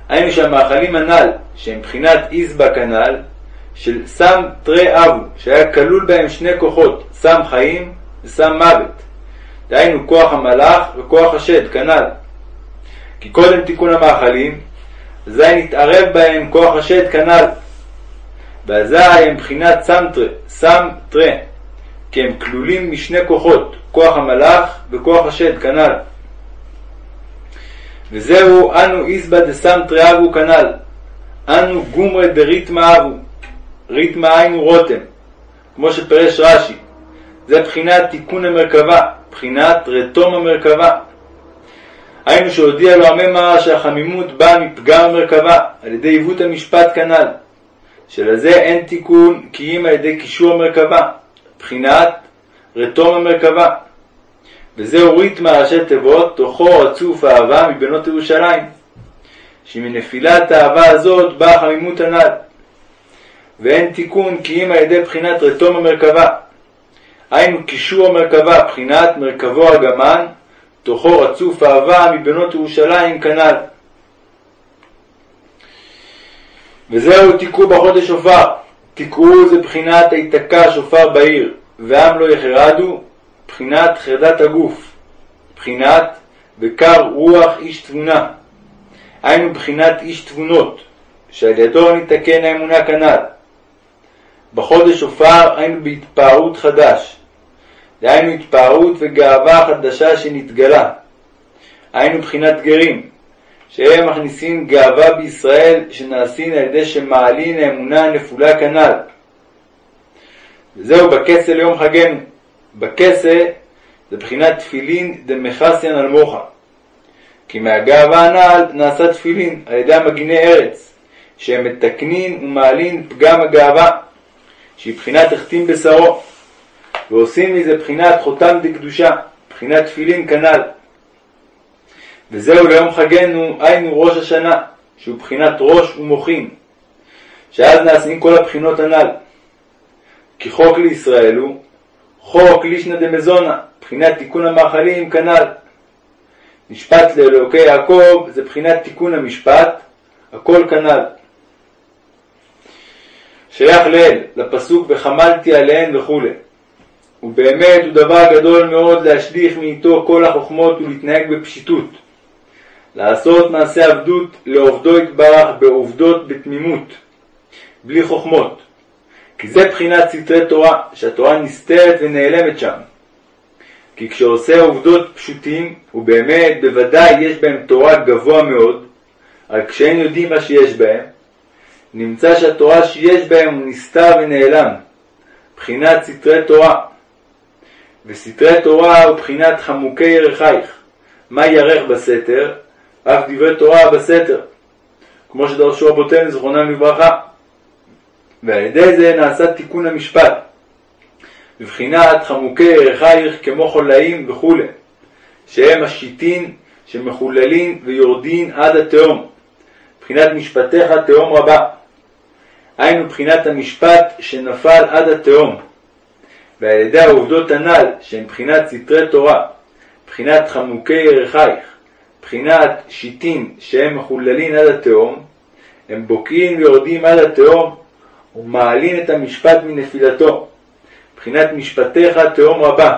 היינו שהמאכלים הנ"ל, שהם בחינת איזבא כנ"ל, של סם תרי אבו, שהיה כלול בהם שני כוחות, סם חיים וסם מוות. דהיינו כוח המלאך וכוח השד, כנ"ל. כי קודם תיקון המאכלים, אזי נתערב בהם כוח השד כנ"ל. ואזי הם בחינת סמטרה, סמטרה, כי הם כלולים משני כוחות, כוח המלאך וכוח השד כנ"ל. וזהו אנו איזבא דסמטרה אבו כנ"ל, אנו גומרי דריתמא אבו, ריתמא היינו רותם, כמו שפרש רש"י, זה בחינת תיקון המרכבה, בחינת רתום המרכבה. היינו שהודיע לו הממר שהחמימות באה מפגם המרכבה, על ידי עיוות המשפט כנ"ל, שלזה אין תיקון כי אם על ידי קישור המרכבה, בחינת רתום המרכבה. וזהו ריתמה ראשי תיבות, תוכו רצוף אהבה מבנות ירושלים, שמנפילת האהבה הזאת באה החמימות הנ"ל. ואין תיקון כי אם על ידי בחינת רתום המרכבה. היינו קישור המרכבה, בחינת מרכבו הגמן, תוכו רצוף אהבה מבנות ירושלים כנ"ל. וזהו תיקעו בחודש שופר. תיקעו זה בחינת היתקע שופר בעיר, ועם לא יחרדו, בחינת חרדת הגוף. בחינת וקר רוח איש תבונה. היינו בחינת איש תבונות, שעל ידו ניתקן האמונה כנ"ל. בחודש שופר היינו בהתפארות חדש. דהיינו התפארות וגאווה חדשה שנתגלה. היינו בחינת גרים, שהם מכניסים גאווה בישראל שנעשין על ידי שמעלין האמונה הנפולה כנ"ל. וזהו בכסה ליום חגנו. בכסה זה בחינת תפילין דמכסיין על מוחה. כי מהגאווה הנ"ל נעשה תפילין על ידי המגיני ארץ, שהם מתקנין ומעלין פגם הגאווה, שהיא בחינת החתים בשרו. ועושים מזה בחינת חותם דקדושה, בחינת תפילין כנ"ל. וזהו ליום חגנו, היינו ראש השנה, שהוא בחינת ראש ומוחין, שאז נעשים כל הבחינות הנ"ל. כי חוק לישראל הוא חוק לישנא דמזונה, בחינת תיקון המאכלים כנ"ל. משפט לאלוקי יעקב זה בחינת תיקון המשפט, הכל כנ"ל. שייך לאל, לפסוק וחמלתי עליהן וכולי. ובאמת הוא דבר גדול מאוד להשליך מאיתו כל החוכמות ולהתנהג בפשיטות. לעשות מעשה עבדות לעובדו יתברך בעובדות בתמימות, בלי חוכמות. כי זה בחינת סתרי תורה, שהתורה נסתרת ונעלמת שם. כי כשעושה עובדות פשוטים, ובאמת בוודאי יש בהם תורה גבוה מאוד, רק כשאין יודעים מה שיש בהם, נמצא שהתורה שיש בהם הוא נסתר ונעלם, בחינת סתרי תורה. וסתרי תורה הוא בחינת חמוקי ירחייך. מה ירך בסתר? אף דברי תורה בסתר. כמו שדרשו רבותינו זכרונם לברכה. ועל ידי זה נעשה תיקון המשפט. בבחינת חמוקי ירחייך כמו חולאים וכו', שהם השיטין שמחוללים ויורדין עד התהום. בחינת משפטיך תהום רבה. היינו בחינת המשפט שנפל עד התהום. ועל ידי העובדות הנ"ל, שהן בחינת סתרי תורה, בחינת חמוקי ירחייך, בחינת שיטין שהם מחוללין עד התהום, הם בוקעים ויורדים עד התהום ומעלין את המשפט מנפילתו. בחינת משפטיך תהום רבה,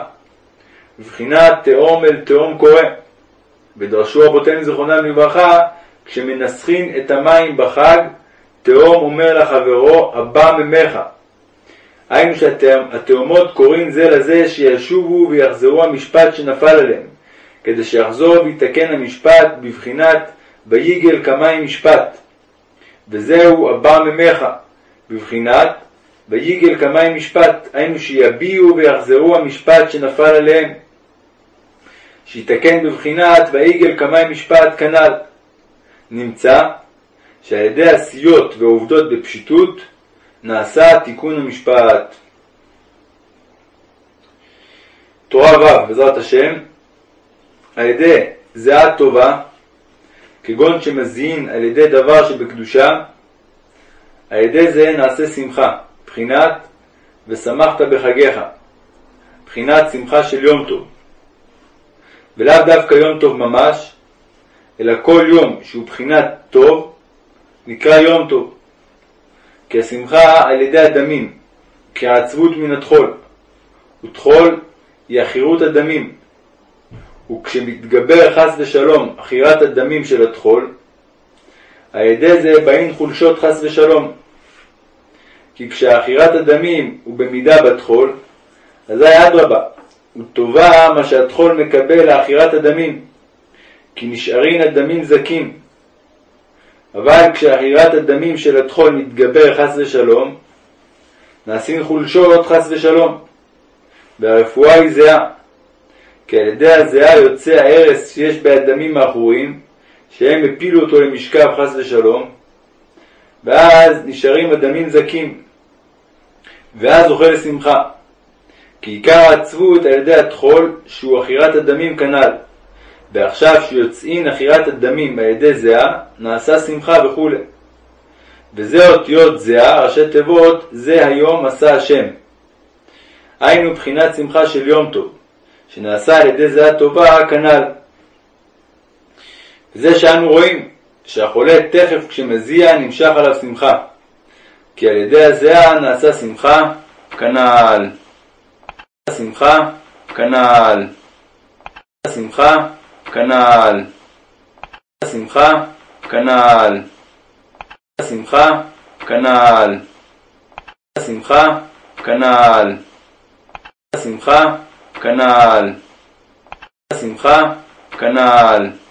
ובחינת תהום אל תהום קורא. ודרשו רבותינו זכרונם לברכה, כשמנסחין את המים בחג, תהום אומר לחברו, הבא ממך. היינו שהתאומות קוראים זה לזה שישובו ויחזרו המשפט שנפל עליהם, כדי שיחזור ויתקן המשפט בבחינת ויגל כמים משפט. וזהו הבא ממך, בבחינת ויגל כמים משפט, היינו שיביעו ויחזרו המשפט שנפל עליהם. שיתקן בבחינת ויגל כמים משפט כנ"ל. נמצא שעל ידי עשיות ועובדות בפשיטות, נעשה תיקון המשפט. תורה ו' בעזרת השם, על ידי זיעה טובה, כגון שמזיעין על ידי דבר שבקדושה, על ידי זה נעשה שמחה, בחינת ושמחת בחגיך, בחינת שמחה של יום טוב. ולאו דווקא יום טוב ממש, אלא כל יום שהוא בחינת טוב, נקרא יום טוב. כי השמחה על ידי הדמים, כי העצבות מן הטחול, וטחול היא עכירות הדמים, וכשמתגבר חס ושלום עכירת הדמים של הטחול, על ידי זה באים חולשות חס ושלום. כי כי כשאכירת הדמים הוא במידה בטחול, אזי אדרבה, הוא טובה מה שהטחול מקבל לאכירת הדמים, כי נשארין הדמים זכים. אבל כשאכירת הדמים של הטחול מתגבר חס ושלום, נעשים חולשות חס ושלום, והרפואה היא זהה. כי על ידי הזיעה יוצא ההרס שיש בהדמים האחוריים, שהם הפילו אותו למשכב חס ושלום, ואז נשארים הדמים זכים, ואז זוכה לשמחה. כי עיקר העצבות על ידי הטחול, שהוא עכירת הדמים כנ"ל. ועכשיו שיוצאין עכירת הדמים על ידי זיעה, נעשה שמחה וכו'. וזה אותיות זיעה, ראשי תיבות, זה היום עשה השם. היינו בחינת שמחה של יום טוב, שנעשה על ידי זיעה טובה כנ"ל. וזה שאנו רואים, שהחולה תכף כשמזיע נמשך עליו שמחה, כי על ידי הזיעה נעשה שמחה כנ"ל. שמחה כנ"ל. שמחה כנ"ל. השמחה, כנ"ל. השמחה, כנ"ל. השמחה, כנ"ל. השמחה, כנ"ל. השמחה, כנ"ל.